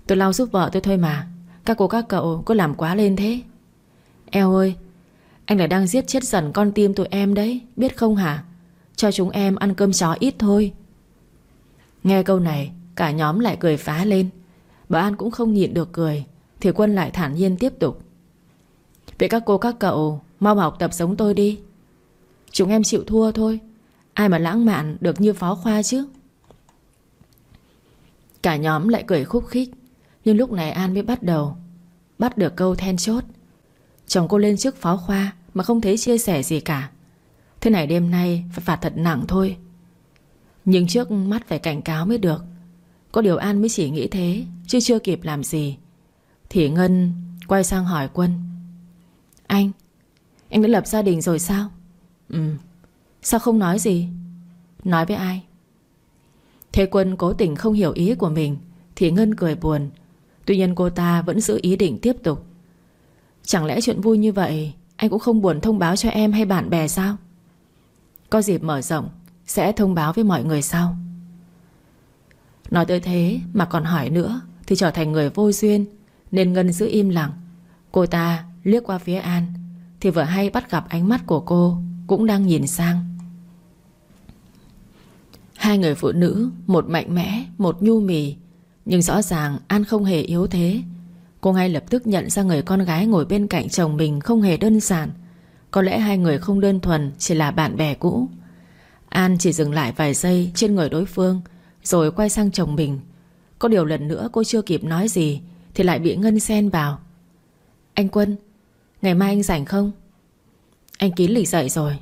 Tôi lau giúp vợ tôi thôi mà. Các cô các cậu có làm quá lên thế. Eo ơi anh lại đang giết chết dần con tim tụi em đấy, Biết không hả? Cho chúng em ăn cơm chó ít thôi. Nghe câu này, Cả nhóm lại cười phá lên. Bà An cũng không nhịn được cười, Thì Quân lại thản nhiên tiếp tục. Vậy các cô, các cậu, Mau học tập giống tôi đi. Chúng em chịu thua thôi. Ai mà lãng mạn được như phó khoa chứ? Cả nhóm lại cười khúc khích. Nhưng lúc này An mới bắt đầu, Bắt được câu then chốt. Chồng cô lên trước phó khoa Mà không thấy chia sẻ gì cả. Thế này đêm nay phải phạt thật nặng thôi. Nhưng trước mắt phải cảnh cáo mới được. Có điều An mới chỉ nghĩ thế, Chứ chưa kịp làm gì. Thì Ngân quay sang hỏi Quân. Anh Anh đã lập gia đình rồi sao? Ừ Sao không nói gì? Nói với ai? Thế Quân cố tình không hiểu ý của mình, Thì Ngân cười buồn. Tuy nhiên cô ta vẫn giữ ý định tiếp tục. Chẳng lẽ chuyện vui như vậy Anh cũng không buồn thông báo cho em hay bạn bè sao? Có dịp mở rộng Sẽ thông báo với mọi người sau. Nói tới thế mà còn hỏi nữa Thì trở thành người vô duyên Nên Ngân giữ im lặng. Cô ta liếc qua phía An Thì vừa hay bắt gặp ánh mắt của cô Cũng đang nhìn sang. Hai người phụ nữ Một mạnh mẽ, một nhu mì nhưng rõ ràng An không hề yếu thế. Cô ngay lập tức nhận ra người con gái ngồi bên cạnh chồng mình không hề đơn giản. Có lẽ hai người không đơn thuần, Chỉ là bạn bè cũ. An chỉ dừng lại vài giây trên người đối phương, Rồi quay sang chồng mình. Có điều lần nữa cô chưa kịp nói gì, Thì lại bị Ngân xen vào. Anh Quân, Ngày mai anh rảnh không? Anh kín lịch dậy rồi.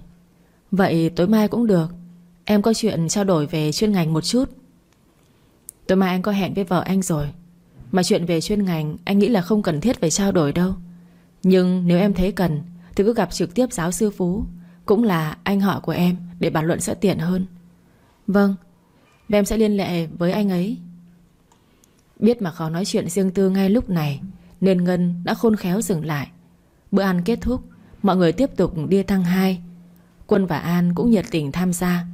Vậy tối mai cũng được. Em có chuyện trao đổi về chuyên ngành một chút. Tối mai anh có hẹn với vợ anh rồi. Mà chuyện về chuyên ngành, Anh nghĩ là không cần thiết phải trao đổi đâu. Nhưng nếu em thấy cần, Thì cứ gặp trực tiếp giáo sư Phú, Cũng là anh họ của em, Để bàn luận sẽ tiện hơn. Vâng Và em sẽ liên lệ với anh ấy. Biết mà khó nói chuyện riêng tư ngay lúc này, Nên Ngân đã khôn khéo dừng lại. Bữa ăn kết thúc, Mọi người tiếp tục đi thăng hai. Quân và An cũng nhiệt tình tham gia.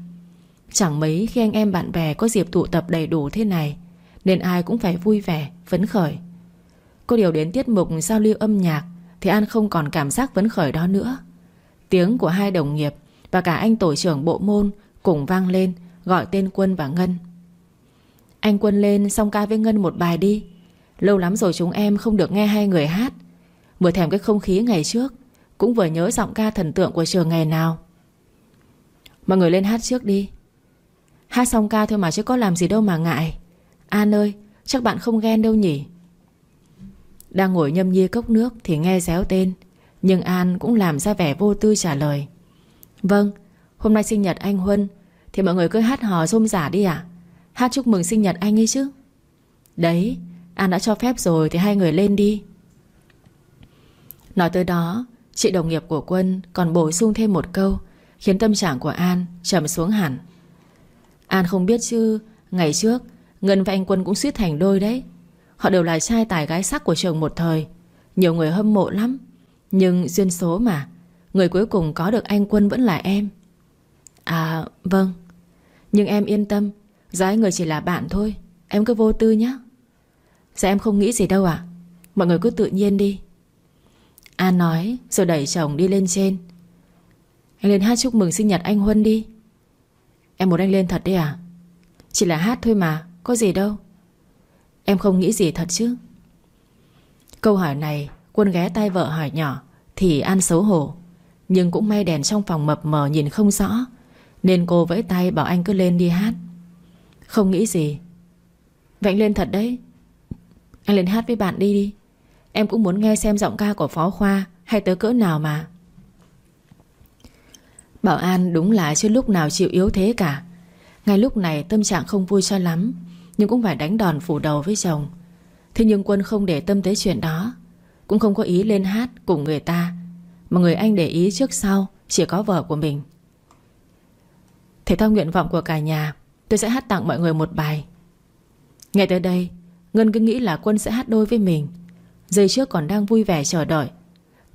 Chẳng mấy khi anh em bạn bè có dịp tụ tập đầy đủ thế này nên ai cũng phải vui vẻ, phấn khởi. Có điều đến tiết mục giao lưu âm nhạc Thì An không còn cảm giác phấn khởi đó nữa. Tiếng của hai đồng nghiệp Và cả anh tổ trưởng bộ môn Cùng vang lên Gọi tên Quân và Ngân. Anh Quân lên xong ca với Ngân một bài đi. Lâu lắm rồi chúng em không được nghe hai người hát. Vừa thèm cái không khí ngày trước Cũng vừa nhớ giọng ca thần tượng của trường ngày nào. Mọi người lên hát trước đi. Hát xong ca thôi mà chứ có làm gì đâu mà ngại. An ơi, Chắc bạn không ghen đâu nhỉ? Đang ngồi nhâm nhi cốc nước Thì nghe réo tên, Nhưng An cũng làm ra vẻ vô tư trả lời. Vâng Hôm nay sinh nhật anh Huân, Thì mọi người cứ hát hò rôm giả đi ạ. Hát chúc mừng sinh nhật anh ấy chứ. Đấy, An đã cho phép rồi thì hai người lên đi. Nói tới đó, Chị đồng nghiệp của Quân còn bổ sung thêm một câu, Khiến tâm trạng của An trầm xuống hẳn. An không biết chứ, Ngày trước Ngân và anh Quân cũng suýt thành đôi đấy. Họ đều là trai tài gái sắc của trường một thời. Nhiều người hâm mộ lắm. Nhưng duyên số mà, Người cuối cùng có được anh Quân vẫn là em. À vâng. Nhưng em yên tâm Giái người chỉ là bạn thôi. Em cứ vô tư nhé Dạ em không nghĩ gì đâu ạ. Mọi người cứ tự nhiên đi. An nói, rồi đẩy chồng đi lên trên. Anh lên hát chúc mừng sinh nhật anh Huân đi. Em muốn anh lên thật đấy à Chỉ là hát thôi mà. Có gì đâu. Em không nghĩ gì thật chứ. Câu hỏi này, Quân ghé tay vợ hỏi nhỏ, Thì An xấu hổ. Nhưng cũng may đèn trong phòng mập mờ nhìn không rõ, Nên cô vẫy tay bảo anh cứ lên đi hát. Không nghĩ gì. Vậy anh lên thật đấy. Anh lên hát với bạn đi đi. Em cũng muốn nghe xem giọng ca của Phó Khoa Hay tới cỡ nào mà. Bảo An đúng là chưa lúc nào chịu yếu thế cả. Ngay lúc này tâm trạng không vui cho lắm. Nhưng cũng phải đánh đòn phủ đầu với chồng. Thế nhưng Quân không để tâm tới chuyện đó. Cũng không có ý lên hát cùng người ta. Mà người anh để ý trước sau Chỉ có vợ của mình. Thể theo nguyện vọng của cả nhà, Tôi sẽ hát tặng mọi người một bài. Ngay tới đây, Ngân cứ nghĩ là Quân sẽ hát đôi với mình. Giây trước còn đang vui vẻ chờ đợi.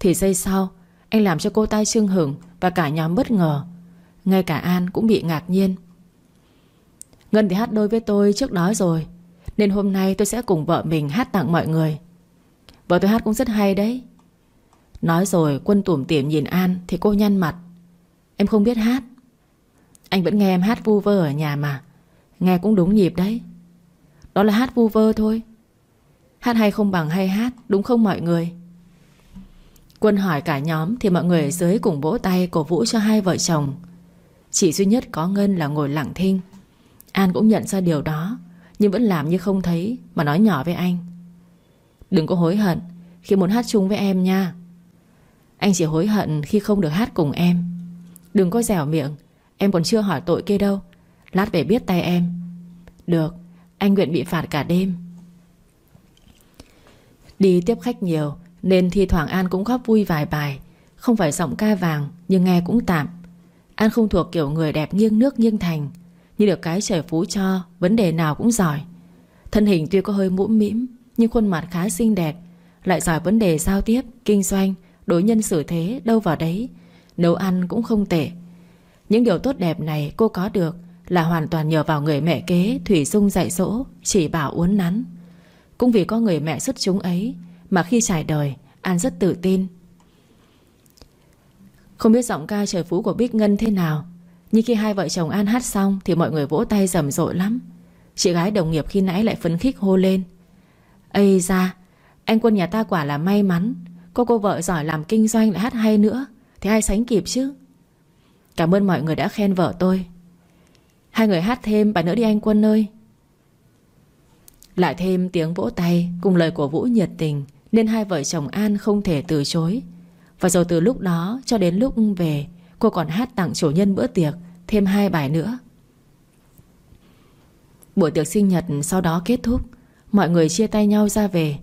Thì giây sau, Anh làm cho cô tai trưng hửng Và cả nhóm bất ngờ. Ngay cả An cũng bị ngạc nhiên. Ngân thì hát đôi với tôi trước đó rồi, Nên hôm nay tôi sẽ cùng vợ mình hát tặng mọi người. Vợ tôi hát cũng rất hay đấy. Nói rồi, quân tủm tỉm nhìn An Thì cô nhăn mặt. Em không biết hát. Anh vẫn nghe em hát vu vơ ở nhà mà. Nghe cũng đúng nhịp đấy. Đó là hát vu vơ thôi. Hát hay không bằng hay hát, Đúng không mọi người? Quân hỏi cả nhóm Thì mọi người ở dưới cùng vỗ tay cổ vũ cho hai vợ chồng. Chỉ duy nhất có Ngân là ngồi lặng thinh. An cũng nhận ra điều đó, Nhưng vẫn làm như không thấy Mà nói nhỏ với anh. Đừng có hối hận Khi muốn hát chung với em nha. Anh chỉ hối hận khi không được hát cùng em. Đừng có dẻo miệng, Em còn chưa hỏi tội kia đâu. Lát về biết tay em. Được, Anh nguyện bị phạt cả đêm. Đi tiếp khách nhiều, Nên thi thoảng An cũng góp vui vài bài. Không phải giọng ca vàng, Nhưng nghe cũng tạm. An không thuộc kiểu người đẹp nghiêng nước nghiêng thành như được cái trời phú cho Vấn đề nào cũng giỏi. Thân hình tuy có hơi mũm mĩm Nhưng khuôn mặt khá xinh đẹp Lại giỏi vấn đề giao tiếp, kinh doanh Đối nhân xử thế đâu vào đấy Nấu ăn cũng không tệ. Những điều tốt đẹp này cô có được Là hoàn toàn nhờ vào người mẹ kế Thủy Dung dạy dỗ Chỉ bảo uốn nắn. Cũng vì có người mẹ xuất chúng ấy Mà khi trải đời An rất tự tin. Không biết giọng ca trời phú của Bích Ngân thế nào nhưng khi hai vợ chồng An hát xong Thì mọi người vỗ tay rầm rộ lắm. Chị gái đồng nghiệp khi nãy lại phấn khích hô lên. Ây ra Anh quân nhà ta quả là may mắn. Có cô vợ giỏi làm kinh doanh lại hát hay nữa, Thì ai sánh kịp chứ? Cảm ơn mọi người đã khen vợ tôi. Hai người hát thêm bài nữa đi anh Quân ơi. Lại thêm tiếng vỗ tay Cùng lời của Vũ nhiệt tình, Nên hai vợ chồng An không thể từ chối. Và rồi từ lúc đó cho đến lúc về Cô còn hát tặng chủ nhân bữa tiệc, Thêm hai bài nữa. Buổi tiệc sinh nhật sau đó kết thúc, Mọi người chia tay nhau ra về.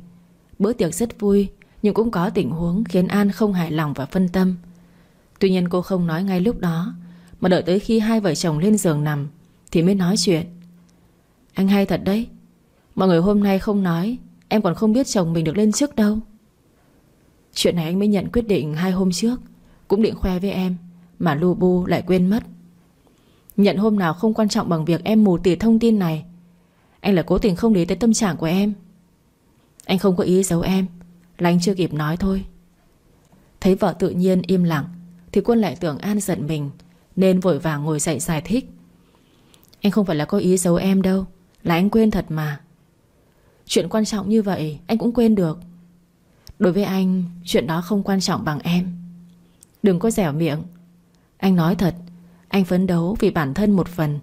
Bữa tiệc rất vui, Nhưng cũng có tình huống khiến An không hài lòng và phân tâm. Tuy nhiên cô không nói ngay lúc đó, Mà đợi tới khi hai vợ chồng lên giường nằm, Thì mới nói chuyện. Anh hay thật đấy, Mọi người hôm nay không nói, Em còn không biết chồng mình được lên trước đâu. Chuyện này anh mới nhận quyết định hai hôm trước, Cũng định khoe với em. Mà lu bu lại quên mất. Nhận hôm nào không quan trọng bằng việc em mù tỉ thông tin này. Anh là cố tình không để tới tâm trạng của em. Anh không có ý giấu em, Là anh chưa kịp nói thôi. Thấy vợ tự nhiên im lặng, Thì quân lại tưởng An giận mình, Nên vội vàng ngồi dậy giải thích. Anh không phải là có ý giấu em đâu, Là anh quên thật mà. Chuyện quan trọng như vậy, Anh cũng quên được. Đối với anh, Chuyện đó không quan trọng bằng em. Đừng có dẻo miệng. Anh nói thật, Anh phấn đấu vì bản thân một phần,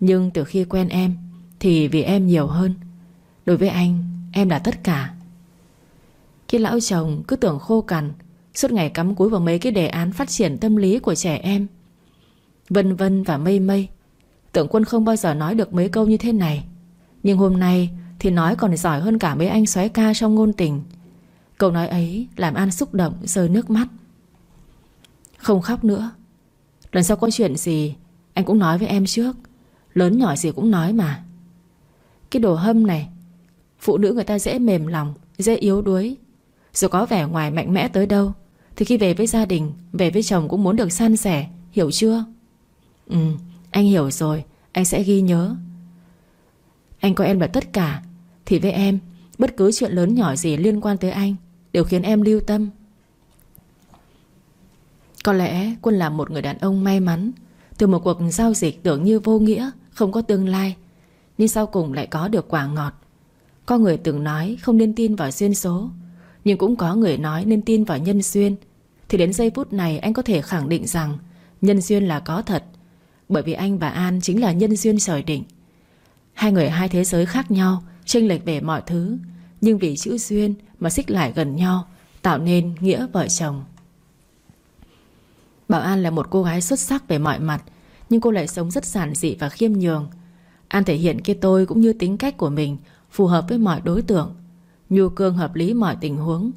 Nhưng từ khi quen em Thì vì em nhiều hơn. Đối với anh, Em là tất cả. Khi lão chồng cứ tưởng khô cằn, Suốt ngày cắm cúi vào mấy cái đề án phát triển tâm lý của trẻ em, Vân vân và mây mây, Tưởng quân không bao giờ nói được mấy câu như thế này. Nhưng hôm nay Thì nói còn giỏi hơn cả mấy anh xoáy ca trong ngôn tình. Câu nói ấy Làm An xúc động rơi nước mắt. Không khóc nữa Lần sau có chuyện gì, Anh cũng nói với em trước. Lớn nhỏ gì cũng nói mà. Cái đồ hâm này, Phụ nữ người ta dễ mềm lòng, Dễ yếu đuối. Rồi có vẻ ngoài mạnh mẽ tới đâu, Thì khi về với gia đình, Về với chồng cũng muốn được san sẻ, Hiểu chưa? Ừ anh hiểu rồi, Anh sẽ ghi nhớ. Anh coi em là tất cả, Thì với em, Bất cứ chuyện lớn nhỏ gì liên quan tới anh Đều khiến em lưu tâm. Có lẽ Quân là một người đàn ông may mắn. Từ một cuộc giao dịch tưởng như vô nghĩa, Không có tương lai, Nhưng sau cùng lại có được quả ngọt. Có người từng nói không nên tin vào duyên số, Nhưng cũng có người nói nên tin vào nhân duyên. Thì đến giây phút này anh có thể khẳng định rằng Nhân duyên là có thật, Bởi vì anh và An chính là nhân duyên trời định. Hai người hai thế giới khác nhau, chênh lệch về mọi thứ, Nhưng vì chữ duyên mà xích lại gần nhau, Tạo nên nghĩa vợ chồng. Bảo An là một cô gái xuất sắc về mọi mặt, Nhưng cô lại sống rất giản dị và khiêm nhường. An thể hiện cái tôi cũng như tính cách của mình, Phù hợp với mọi đối tượng, Nhu cương hợp lý mọi tình huống.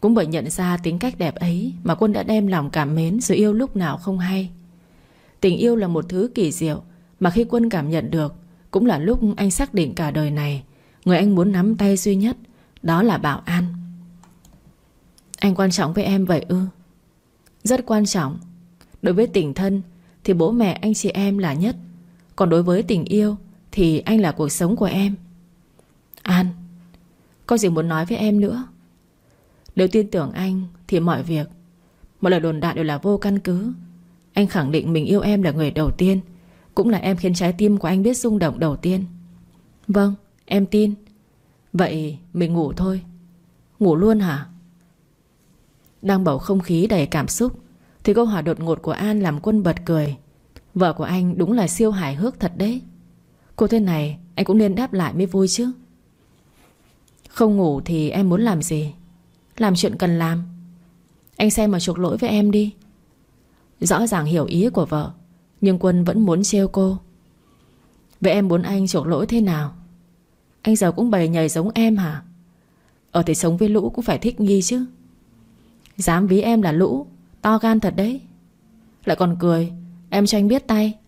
Cũng bởi nhận ra tính cách đẹp ấy Mà Quân đã đem lòng cảm mến Rồi yêu lúc nào không hay. Tình yêu là một thứ kỳ diệu Mà khi Quân cảm nhận được, Cũng là lúc anh xác định cả đời này, Người anh muốn nắm tay duy nhất, Đó là Bảo An. Anh quan trọng với em vậy ư? Rất quan trọng. Đối với tình thân Thì bố mẹ anh chị em là nhất. Còn đối với tình yêu Thì anh là cuộc sống của em. An, Có gì muốn nói với em nữa? Nếu tin tưởng anh Thì mọi việc, Mọi lời đồn đại đều là vô căn cứ. Anh khẳng định mình yêu em là người đầu tiên, Cũng là em khiến trái tim của anh biết rung động đầu tiên. Vâng Em tin. Vậy mình ngủ thôi. Ngủ luôn hả? Đang bầu không khí đầy cảm xúc, Thì câu hỏi đột ngột của An làm quân bật cười. Vợ của anh đúng là siêu hài hước thật đấy. Cô thế này, Anh cũng nên đáp lại mới vui chứ. Không ngủ thì em muốn làm gì? Làm chuyện cần làm. Anh xem mà chuộc lỗi với em đi. Rõ ràng hiểu ý của vợ, Nhưng Quân vẫn muốn trêu cô. Vậy em muốn anh chuộc lỗi thế nào? Anh giờ cũng bày nhầy giống em hả? Ở thì sống với lũ cũng phải thích nghi chứ. Dám ví em là lũ, To gan thật đấy. Lại còn cười, Em cho anh biết tay.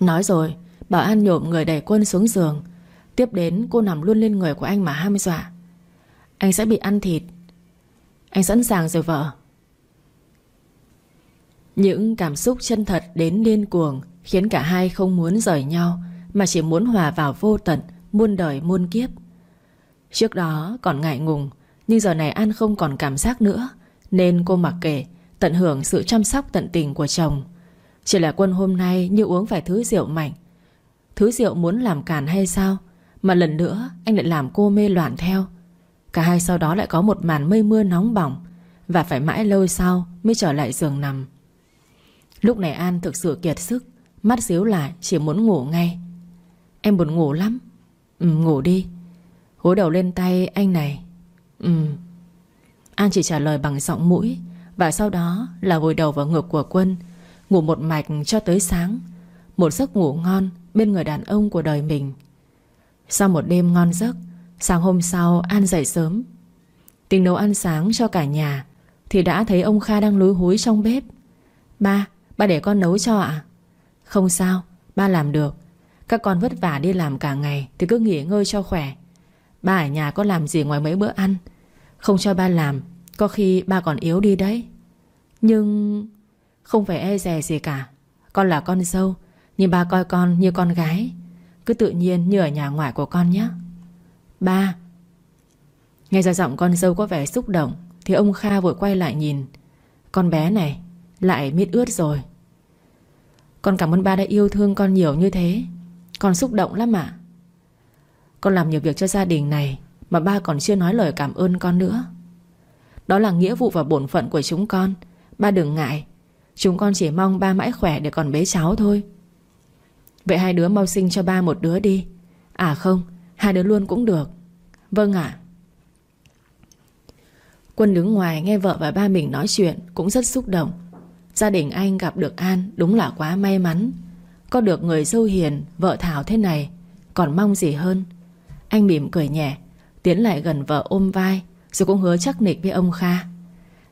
Nói rồi, Bảo An nhộm người đẩy quân xuống giường. Tiếp đến, cô nằm luôn lên người của anh mà ham dọa. Anh sẽ bị ăn thịt. Anh sẵn sàng rồi vợ. Những cảm xúc chân thật đến điên cuồng Khiến cả hai không muốn rời nhau, mà chỉ muốn hòa vào vô tận, Muôn đời muôn kiếp. Trước đó còn ngại ngùng nhưng giờ này An không còn cảm giác nữa, Nên cô mặc kệ, Tận hưởng sự chăm sóc tận tình của chồng. Chỉ là quân hôm nay như uống phải thứ rượu mạnh. Thứ rượu muốn làm càn hay sao? Mà lần nữa, anh lại làm cô mê loạn theo. Cả hai sau đó lại có một màn mây mưa nóng bỏng, Và phải mãi lâu sau Mới trở lại giường nằm. Lúc này An thực sự kiệt sức, Mắt xíu lại, chỉ muốn ngủ ngay. Em buồn ngủ lắm. Ừ ngủ đi. Gối đầu lên tay anh này. Ừ. An chỉ trả lời bằng giọng mũi Và sau đó là vùi đầu vào ngực của Quân Ngủ một mạch cho tới sáng. Một giấc ngủ ngon Bên người đàn ông của đời mình. Sau một đêm ngon giấc Sáng hôm sau An dậy sớm. Tính nấu ăn sáng cho cả nhà Thì đã thấy ông Kha đang lúi húi trong bếp. Ba, ba để con nấu cho ạ. Không sao, ba làm được. Các con vất vả đi làm cả ngày Thì cứ nghỉ ngơi cho khỏe. Ba ở nhà có làm gì ngoài mấy bữa ăn? Không cho ba làm, Có khi ba còn yếu đi đấy. Nhưng Không phải e dè gì cả, Con là con dâu, Nhưng ba coi con như con gái. Cứ tự nhiên như ở nhà ngoại của con nhé. Ba, Nghe ra giọng con dâu có vẻ xúc động, Thì ông Kha vội quay lại nhìn. Con bé này Lại mít ướt rồi. Con cảm ơn ba đã yêu thương con nhiều như thế, Con xúc động lắm ạ. Con làm nhiều việc cho gia đình này mà ba còn chưa nói lời cảm ơn con nữa. Đó là nghĩa vụ và bổn phận của chúng con. Ba đừng ngại. Chúng con chỉ mong ba mãi khỏe để còn bế cháu thôi. Vậy hai đứa mau sinh cho ba một đứa đi. À không, Hai đứa luôn cũng được. Vâng ạ. Quân đứng ngoài nghe vợ và ba mình nói chuyện Cũng rất xúc động. Gia đình anh gặp được An đúng là quá may mắn. Có được người dâu hiền, Vợ Thảo thế này, Còn mong gì hơn? Anh mỉm cười nhẹ. Tiến lại gần vợ ôm vai, Rồi cũng hứa chắc nịch với ông Kha.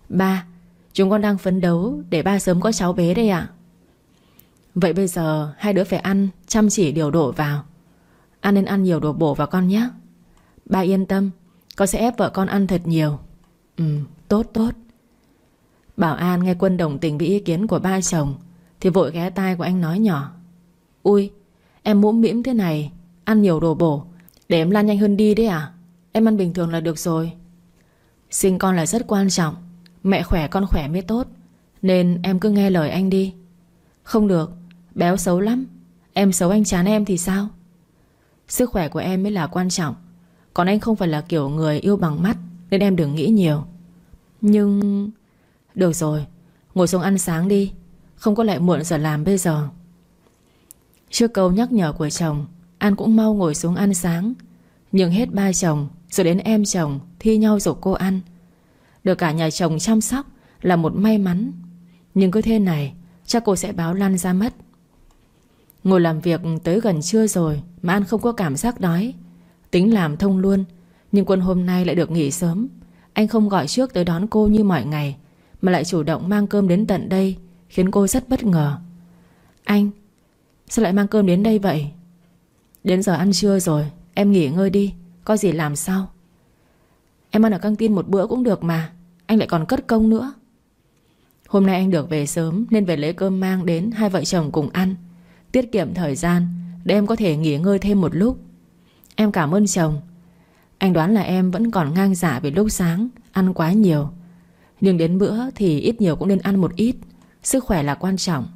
Ba, Chúng con đang phấn đấu Để ba sớm có cháu bé đây ạ. Vậy bây giờ hai đứa phải ăn, Chăm chỉ điều độ vào. Ăn nên ăn nhiều đồ bổ vào con nhé. Ba yên tâm, Con sẽ ép vợ con ăn thật nhiều. Ừ tốt tốt. Bảo An nghe quân đồng tình với ý kiến của ba chồng, Thì vội ghé tai của anh nói nhỏ. Ui, Em mũm mĩm thế này, Ăn nhiều đồ bổ, Để em lan nhanh hơn đi đấy à Em ăn bình thường là được rồi. Sinh con là rất quan trọng. Mẹ khỏe, con khỏe mới tốt. Nên em cứ nghe lời anh đi. Không được, Béo xấu lắm. Em xấu anh chán em thì sao? Sức khỏe của em mới là quan trọng. Còn anh không phải là kiểu người yêu bằng mắt, Nên em đừng nghĩ nhiều. Nhưng, Được rồi, Ngồi xuống ăn sáng đi. Không có lại muộn giờ làm bây giờ. Trước câu nhắc nhở của chồng, An cũng mau ngồi xuống ăn sáng. Nhưng hết ba chồng rồi đến em chồng Thi nhau dục cô ăn. Được cả nhà chồng chăm sóc Là một may mắn. Nhưng cứ thế này, Chắc cô sẽ báo lăn ra mất. Ngồi làm việc tới gần trưa rồi Mà An không có cảm giác đói. Tính làm thông luôn, Nhưng quân hôm nay lại được nghỉ sớm. Anh không gọi trước tới đón cô như mọi ngày, Mà lại chủ động mang cơm đến tận đây, Khiến cô rất bất ngờ. Anh, Sao lại mang cơm đến đây vậy? Đến giờ ăn trưa rồi, Em nghỉ ngơi đi. Có gì làm sao? Em ăn ở căng tin một bữa cũng được mà. Anh lại còn cất công nữa. Hôm nay anh được về sớm, Nên về lấy cơm mang đến Hai vợ chồng cùng ăn. Tiết kiệm thời gian, Để em có thể nghỉ ngơi thêm một lúc. Em cảm ơn chồng. Anh đoán là em vẫn còn ngang dạ giả về lúc sáng, Ăn quá nhiều. Nhưng đến bữa thì ít nhiều cũng nên ăn một ít. Sức khỏe là quan trọng.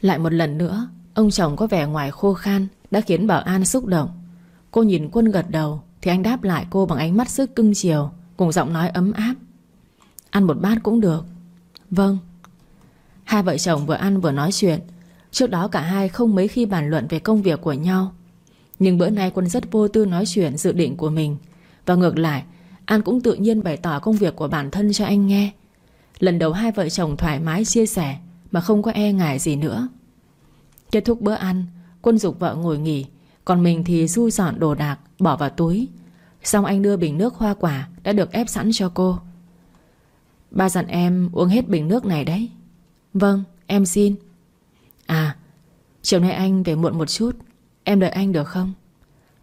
Lại một lần nữa, Ông chồng có vẻ ngoài khô khan, Đã khiến Bảo An xúc động. Cô nhìn quân gật đầu, Thì anh đáp lại cô bằng ánh mắt sức cưng chiều, Cùng giọng nói ấm áp. Ăn một bát cũng được. Vâng. Hai vợ chồng vừa ăn vừa nói chuyện. Trước đó cả hai không mấy khi bàn luận về công việc của nhau. Nhưng bữa nay Quân rất vô tư nói chuyện dự định của mình. Và ngược lại, An cũng tự nhiên bày tỏ công việc của bản thân cho anh nghe. Lần đầu hai vợ chồng thoải mái chia sẻ, Mà không có e ngại gì nữa. Kết thúc bữa ăn, Quân dục vợ ngồi nghỉ. Còn mình thì du dọn đồ đạc, Bỏ vào túi. Xong anh đưa bình nước hoa quả Đã được ép sẵn cho cô. Ba dặn em uống hết bình nước này đấy. Vâng em xin. À Chiều nay anh về muộn một chút. Em đợi anh được không?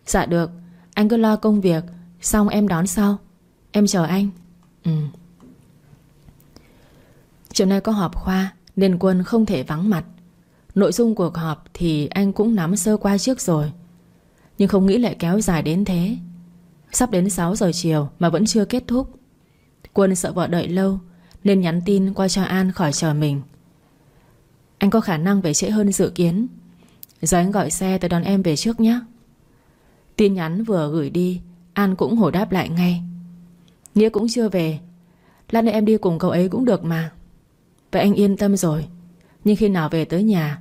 Dạ được. Anh cứ lo công việc, Xong em đón sau. Em chờ anh. Ừ. Chiều nay có họp khoa, Nên Quân không thể vắng mặt. Nội dung cuộc họp thì anh cũng nắm sơ qua trước rồi. Nhưng không nghĩ lại kéo dài đến thế. Sắp đến 6 giờ chiều Mà vẫn chưa kết thúc. Quân sợ vợ đợi lâu, Nên nhắn tin qua cho An khỏi chờ mình. Anh có khả năng về trễ hơn dự kiến. Giờ anh gọi xe tới đón em về trước nhé. Tin nhắn vừa gửi đi, An cũng hồi đáp lại ngay. Nghĩa cũng chưa về. Lát nữa em đi cùng cậu ấy cũng được mà. Vậy anh yên tâm rồi. Nhưng khi nào về tới nhà,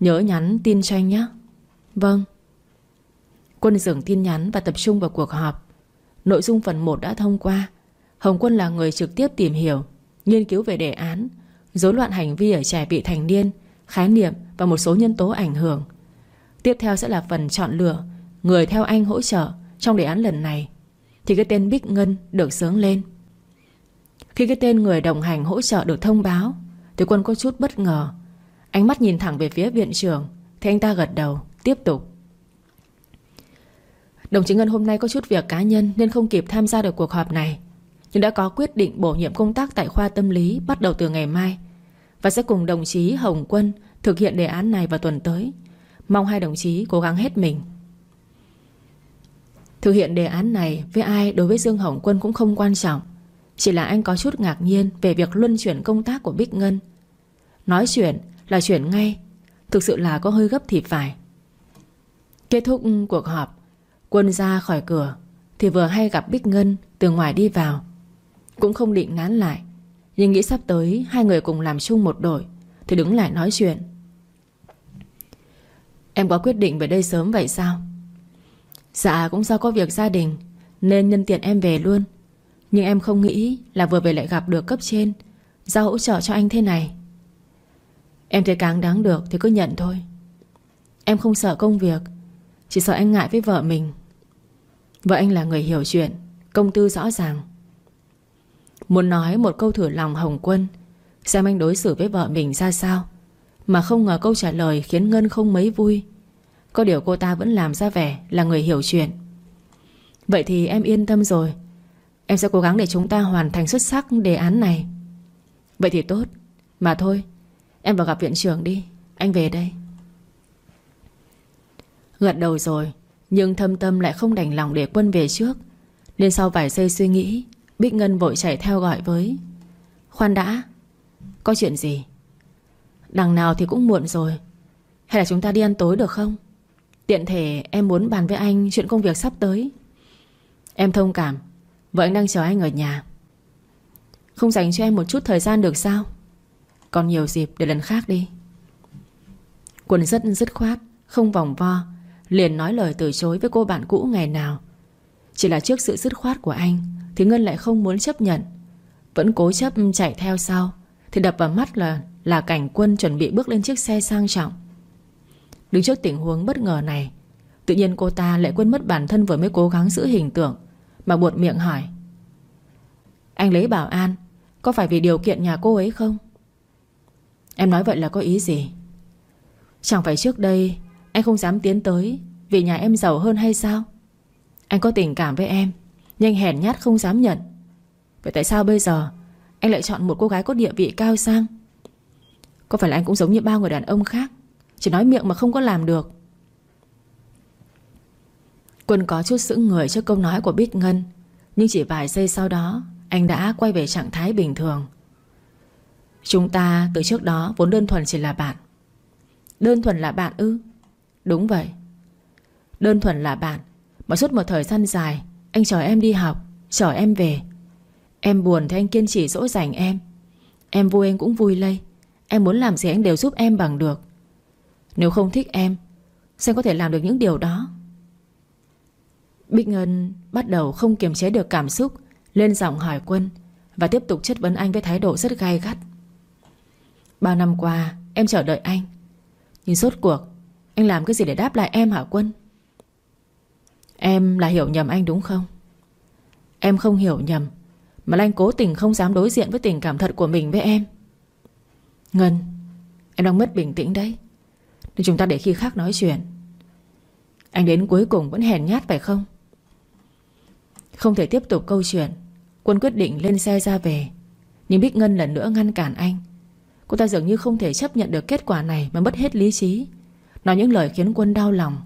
Nhớ nhắn tin cho anh nhé. Vâng. Quân dừng tin nhắn và tập trung vào cuộc họp. Nội dung phần 1 đã thông qua. Hồng Quân là người trực tiếp tìm hiểu, Nghiên cứu về đề án, Rối loạn hành vi ở trẻ vị thành niên, Khái niệm và một số nhân tố ảnh hưởng. Tiếp theo sẽ là phần chọn lựa Người theo anh hỗ trợ Trong đề án lần này, Thì cái tên Bích Ngân được sướng lên. Khi cái tên người đồng hành hỗ trợ được thông báo, Thì quân có chút bất ngờ. Ánh mắt nhìn thẳng về phía viện trưởng, Thì anh ta gật đầu, Tiếp tục. Đồng chí Ngân hôm nay có chút việc cá nhân Nên không kịp tham gia được cuộc họp này. Nhưng đã có quyết định bổ nhiệm công tác Tại khoa tâm lý bắt đầu từ ngày mai. Và sẽ cùng đồng chí Hồng Quân Thực hiện đề án này vào tuần tới. Mong hai đồng chí cố gắng hết mình. Thực hiện đề án này Với ai đối với Dương Hồng Quân cũng không quan trọng. Chỉ là anh có chút ngạc nhiên Về việc luân chuyển công tác của Bích Ngân. Nói chuyện là chuyển ngay, Thực sự là có hơi gấp thì phải. Kết thúc cuộc họp Quân ra khỏi cửa, Thì vừa hay gặp Bích Ngân từ ngoài đi vào. Cũng không định nán lại, Nhưng nghĩ sắp tới Hai người cùng làm chung một đội, Thì đứng lại nói chuyện. Em có quyết định về đây sớm vậy sao? Dạ cũng do có việc gia đình, Nên nhân tiện em về luôn. Nhưng em không nghĩ là vừa về lại gặp được cấp trên, Giao hỗ trợ cho anh thế này. Em thấy càng đáng được Thì cứ nhận thôi. Em không sợ công việc chỉ sợ anh ngại với vợ mình. Vợ anh là người hiểu chuyện, Công tư rõ ràng. Muốn nói một câu thử lòng Hồng Quân, Xem anh đối xử với vợ mình ra sao, Mà không ngờ câu trả lời Khiến Ngân không mấy vui. Có điều cô ta vẫn làm ra vẻ Là người hiểu chuyện. Vậy thì em yên tâm rồi. Em sẽ cố gắng để chúng ta hoàn thành xuất sắc đề án này. Vậy thì tốt. Mà thôi, Em vào gặp viện trưởng đi. Anh về đây. Gật đầu rồi, Nhưng thâm tâm lại không đành lòng để quân về trước. Nên sau vài giây suy nghĩ, Bích Ngân vội chạy theo gọi với. Khoan đã, Có chuyện gì? Đằng nào thì cũng muộn rồi. Hay là chúng ta đi ăn tối được không? Tiện thể em muốn bàn với anh Chuyện công việc sắp tới. Em thông cảm, Vợ anh đang chờ anh ở nhà. Không dành cho em một chút thời gian được sao? Còn nhiều dịp để lần khác đi. Quân rất dứt khoát, Không vòng vo Liền nói lời từ chối với cô bạn cũ ngày nào. Chỉ là trước sự dứt khoát của anh, Thì Ngân lại không muốn chấp nhận. Vẫn cố chấp chạy theo sau, Thì đập vào mắt là Là cảnh quân chuẩn bị bước lên chiếc xe sang trọng. Đứng trước tình huống bất ngờ này, Tự nhiên cô ta lại quên mất bản thân vừa mới cố gắng giữ hình tượng, Mà buột miệng hỏi. Anh lấy bảo an, Có phải vì điều kiện nhà cô ấy không? Em nói vậy là có ý gì? Chẳng phải trước đây anh không dám tiến tới, Vì nhà em giàu hơn hay sao? Anh có tình cảm với em, Nhưng hèn nhát không dám nhận. Vậy tại sao bây giờ Anh lại chọn một cô gái có địa vị cao sang? Có phải là anh cũng giống như bao người đàn ông khác, Chỉ nói miệng mà không có làm được? Quân có chút sững người trước câu nói của Bích Ngân, Nhưng chỉ vài giây sau đó, Anh đã quay về trạng thái bình thường. Chúng ta từ trước đó Vốn đơn thuần chỉ là bạn. Đơn thuần là bạn ư? Đúng vậy. Đơn thuần là bạn, Mà suốt một thời gian dài, Anh chờ em đi học, Chờ em về. Em buồn thì anh kiên trì dỗ dành em. Em vui anh cũng vui lây. Em muốn làm gì anh đều giúp em bằng được. Nếu không thích em, Sao có thể làm được những điều đó? Bích Ngân bắt đầu không kiềm chế được cảm xúc, Lên giọng hỏi quân Và tiếp tục chất vấn anh với thái độ rất gai gắt. Bao năm qua, Em chờ đợi anh, Nhưng rốt cuộc anh làm cái gì để đáp lại em hả quân? Em là hiểu nhầm anh đúng không? Em không hiểu nhầm, Mà là anh cố tình không dám đối diện Với tình cảm thật của mình với em. Ngân, Em đang mất bình tĩnh đấy. Nên chúng ta để khi khác nói chuyện. Anh đến cuối cùng vẫn hèn nhát phải không? Không thể tiếp tục câu chuyện. Quân quyết định lên xe ra về. Nhưng Bích Ngân lần nữa ngăn cản anh. Cô ta dường như không thể chấp nhận được kết quả này Mà mất hết lý trí. Nói những lời khiến Quân đau lòng.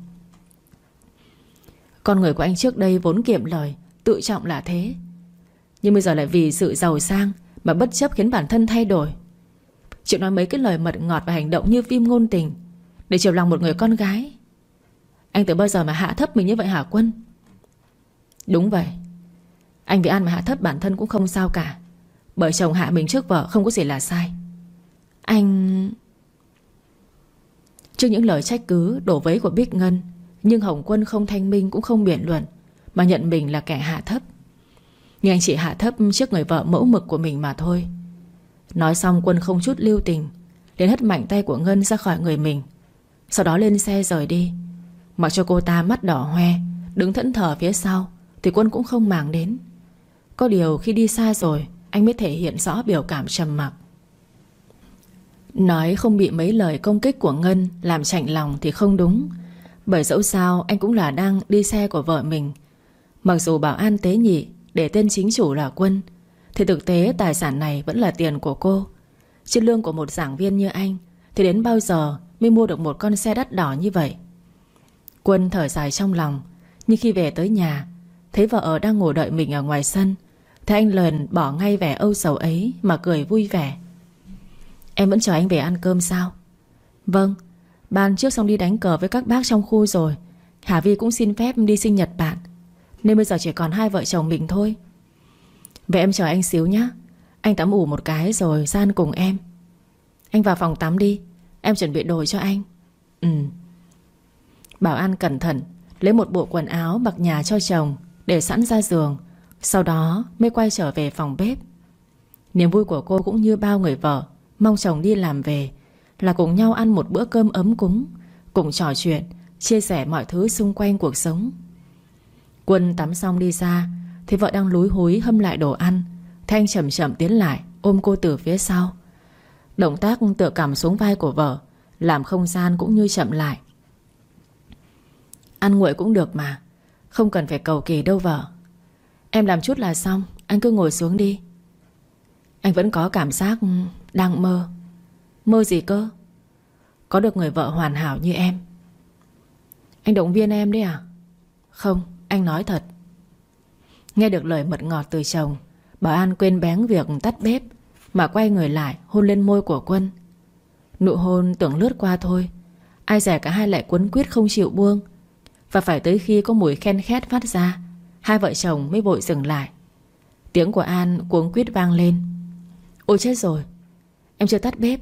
Con người của anh trước đây vốn kiệm lời, Tự trọng là thế. Nhưng bây giờ lại vì sự giàu sang Mà bất chấp khiến bản thân thay đổi. Chịu nói mấy cái lời mật ngọt và hành động như phim ngôn tình Để chiều lòng một người con gái. Anh từ bao giờ mà hạ thấp mình như vậy hả Quân? Đúng vậy. Anh vì An mà hạ thấp bản thân cũng không sao cả. Bởi chồng hạ mình trước vợ không có gì là sai. Anh... Trước những lời trách cứ, đổ vấy của Bích Ngân, Nhưng Hồng Quân không thanh minh cũng không biện luận, Mà nhận mình là kẻ hạ thấp. Nhưng anh chỉ hạ thấp trước người vợ mẫu mực của mình mà thôi. Nói xong, Quân không chút lưu tình, liền hất mạnh tay của Ngân ra khỏi người mình. Sau đó lên xe rời đi. Mặc cho cô ta mắt đỏ hoe, Đứng thẫn thờ phía sau, Thì Quân cũng không màng đến. Có điều khi đi xa rồi, Anh mới thể hiện rõ biểu cảm trầm mặc. Nói không bị mấy lời công kích của Ngân Làm chạnh lòng thì không đúng. Bởi dẫu sao, anh cũng là đang đi xe của vợ mình. Mặc dù bảo an tế nhị, Để tên chính chủ là Quân, Thì thực tế tài sản này vẫn là tiền của cô. Chứ lương của một giảng viên như anh, Thì đến bao giờ mới mua được một con xe đắt đỏ như vậy? Quân thở dài trong lòng, Nhưng khi về tới nhà, Thấy vợ ở đang ngồi đợi mình ở ngoài sân Thế anh lần bỏ ngay vẻ âu sầu ấy Mà cười vui vẻ. Em vẫn chờ anh về ăn cơm sao? Vâng Ban trước xong đi đánh cờ với các bác trong khu rồi. Hà Vi cũng xin phép đi sinh nhật bạn. Nên bây giờ chỉ còn hai vợ chồng mình thôi. Vậy em chờ anh xíu nhé Anh tắm ủ một cái rồi ra ăn cùng em. Anh vào phòng tắm đi. Em chuẩn bị đồ cho anh. Ừ. Bảo An cẩn thận, Lấy một bộ quần áo mặc nhà cho chồng Để sẵn ra giường, Sau đó mới quay trở về phòng bếp. Niềm vui của cô cũng như bao người vợ. Mong chồng đi làm về, Là cùng nhau ăn một bữa cơm ấm cúng, Cùng trò chuyện, Chia sẻ mọi thứ xung quanh cuộc sống. Quân tắm xong đi ra, Thì vợ đang lúi húi hâm lại đồ ăn. Thanh chậm chậm tiến lại, Ôm cô từ phía sau. Động tác tựa cảm xuống vai của vợ, Làm không gian cũng như chậm lại. Ăn nguội cũng được mà, Không cần phải cầu kỳ đâu vợ. Em làm chút là xong, Anh cứ ngồi xuống đi. Anh vẫn có cảm giác đang mơ. Mơ gì cơ? Có được người vợ hoàn hảo như em. Anh động viên em đấy à? Không, anh nói thật. Nghe được lời mật ngọt từ chồng bảo An quên bén việc tắt bếp, Mà quay người lại hôn lên môi của Quân. Nụ hôn tưởng lướt qua thôi, Ai rẻ cả hai lại cuốn quyết không chịu buông. Và phải tới khi có mùi khen khét phát ra, Hai vợ chồng mới vội dừng lại. Tiếng của An cuống quyết vang lên. Ôi chết rồi Em chưa tắt bếp.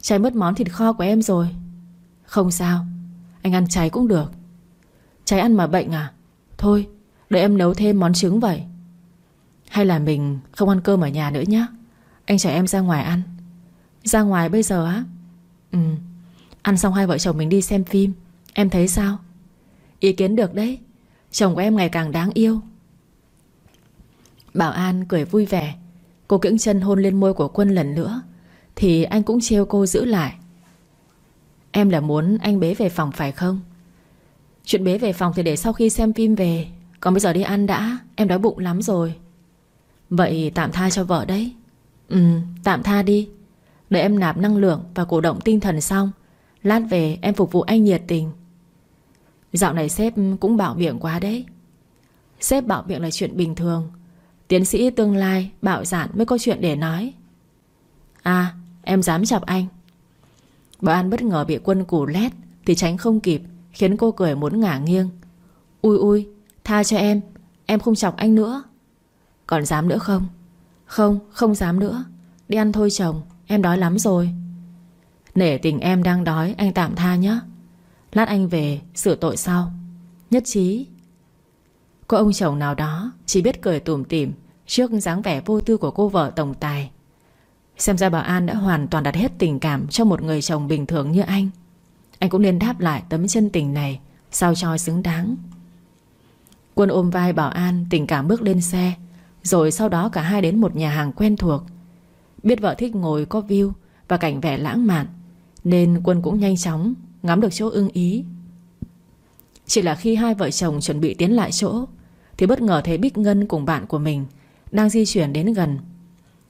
Cháy mất món thịt kho của em rồi. Không sao. Anh ăn cháy cũng được. Cháy ăn mà bệnh à? Thôi để em nấu thêm món trứng vậy. Hay là mình không ăn cơm ở nhà nữa nhé Anh chở em ra ngoài ăn. Ra ngoài bây giờ á? Ừ. Ăn xong hai vợ chồng mình đi xem phim. Em thấy sao? Ý kiến được đấy. Chồng của em ngày càng đáng yêu. Bảo An cười vui vẻ. Cô cưỡng chân hôn lên môi của Quân lần nữa. Thì anh cũng trêu cô giữ lại. Em là muốn anh bế về phòng phải không? Chuyện bế về phòng thì để sau khi xem phim về. Còn bây giờ đi ăn đã, Em đói bụng lắm rồi. Vậy tạm tha cho vợ đấy. Ừ tạm tha đi. Để em nạp năng lượng và cổ động tinh thần xong, Lát về em phục vụ anh nhiệt tình. Dạo này sếp cũng bảo miệng quá đấy. Sếp bảo miệng là chuyện bình thường. Tiến sĩ tương lai, Bạo dạn mới có chuyện để nói. À em dám chọc anh. Bà An bất ngờ bị quân củ lét Thì tránh không kịp, Khiến cô cười muốn ngả nghiêng. Ui ui, tha cho em Em không chọc anh nữa. Còn dám nữa không? Không không dám nữa. Đi ăn thôi chồng, Em đói lắm rồi. Nể tình em đang đói, Anh tạm tha nhé Lát anh về, sửa tội sau. Nhất trí. Có ông chồng nào đó Chỉ biết cười tủm tỉm Trước dáng vẻ vô tư của cô vợ tổng tài. Xem ra bà An đã hoàn toàn đặt hết tình cảm Cho một người chồng bình thường như anh. Anh cũng nên đáp lại tấm chân tình này, Sao cho xứng đáng. Quân ôm vai bảo An, Tình cảm bước lên xe, Rồi sau đó cả hai đến một nhà hàng quen thuộc. Biết vợ thích ngồi có view Và cảnh vẻ lãng mạn, Nên Quân cũng nhanh chóng Ngắm được chỗ ưng ý. Chỉ là khi hai vợ chồng chuẩn bị tiến lại chỗ, Thì bất ngờ thấy Bích Ngân cùng bạn của mình Đang di chuyển đến gần.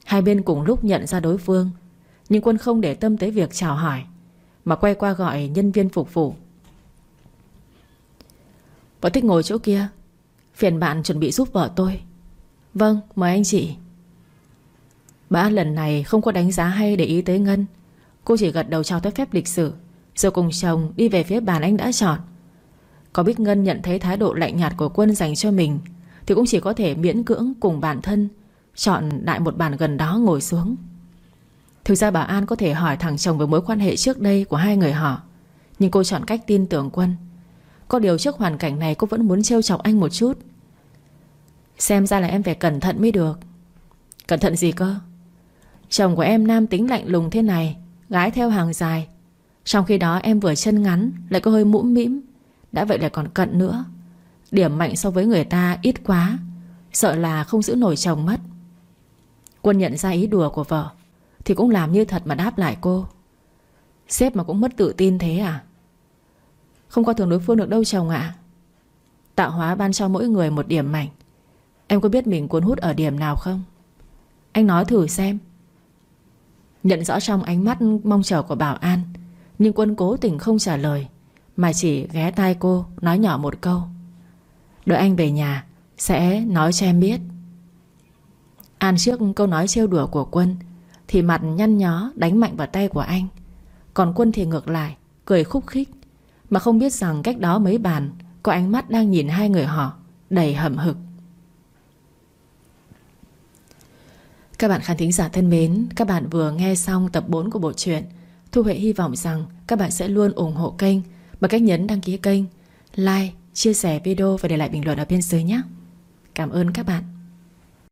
Hai bên cùng lúc nhận ra đối phương. Nhưng Quân không để tâm tới việc chào hỏi, Mà quay qua gọi nhân viên phục vụ. Vợ thích ngồi chỗ kia, Phiền bạn chuẩn bị giúp vợ tôi. Vâng mời anh chị. Bà lần này không có đánh giá hay để ý tới Ngân. Cô chỉ gật đầu chào tới phép lịch sử Rồi cùng chồng đi về phía bàn anh đã chọn. Có biết Ngân nhận thấy thái độ lạnh nhạt của Quân dành cho mình, Thì cũng chỉ có thể miễn cưỡng cùng bản thân Chọn đại một bàn gần đó ngồi xuống. Thực ra bà An có thể hỏi thằng chồng về mối quan hệ trước đây của hai người họ, Nhưng cô chọn cách tin tưởng Quân. Có điều trước hoàn cảnh này cô vẫn muốn trêu chọc anh một chút. Xem ra là em phải cẩn thận mới được. Cẩn thận gì cơ? Chồng của em nam tính lạnh lùng thế này, Gái theo hàng dài. Trong khi đó em vừa chân ngắn, Lại có hơi mũm mĩm, Đã vậy lại còn cận nữa. Điểm mạnh so với người ta ít quá, Sợ là không giữ nổi chồng mất. Quân nhận ra ý đùa của vợ, Thì cũng làm như thật mà đáp lại cô. Sếp mà cũng mất tự tin thế à? Không có thường đối phương được đâu, chồng ạ. Tạo hóa ban cho mỗi người một điểm mạnh. Em có biết mình cuốn hút ở điểm nào không? Anh nói thử xem. Nhận rõ trong ánh mắt mong chờ của Bảo An, Nhưng Quân cố tình không trả lời, Mà chỉ ghé tai cô, Nói nhỏ một câu. Đợi anh về nhà, Sẽ nói cho em biết. An trước câu nói trêu đùa của Quân Thì mặt nhăn nhó đánh mạnh vào tay của anh. Còn Quân thì ngược lại Cười khúc khích Mà không biết rằng cách đó mấy bàn Có ánh mắt đang nhìn hai người họ Đầy hậm hực. Các bạn khán thính giả thân mến Các bạn vừa nghe xong tập 4 của bộ truyện. Thu Huệ hy vọng rằng các bạn sẽ luôn ủng hộ kênh Bằng cách nhấn đăng ký kênh Like, chia sẻ video và để lại bình luận ở bên dưới nhé. Cảm ơn các bạn.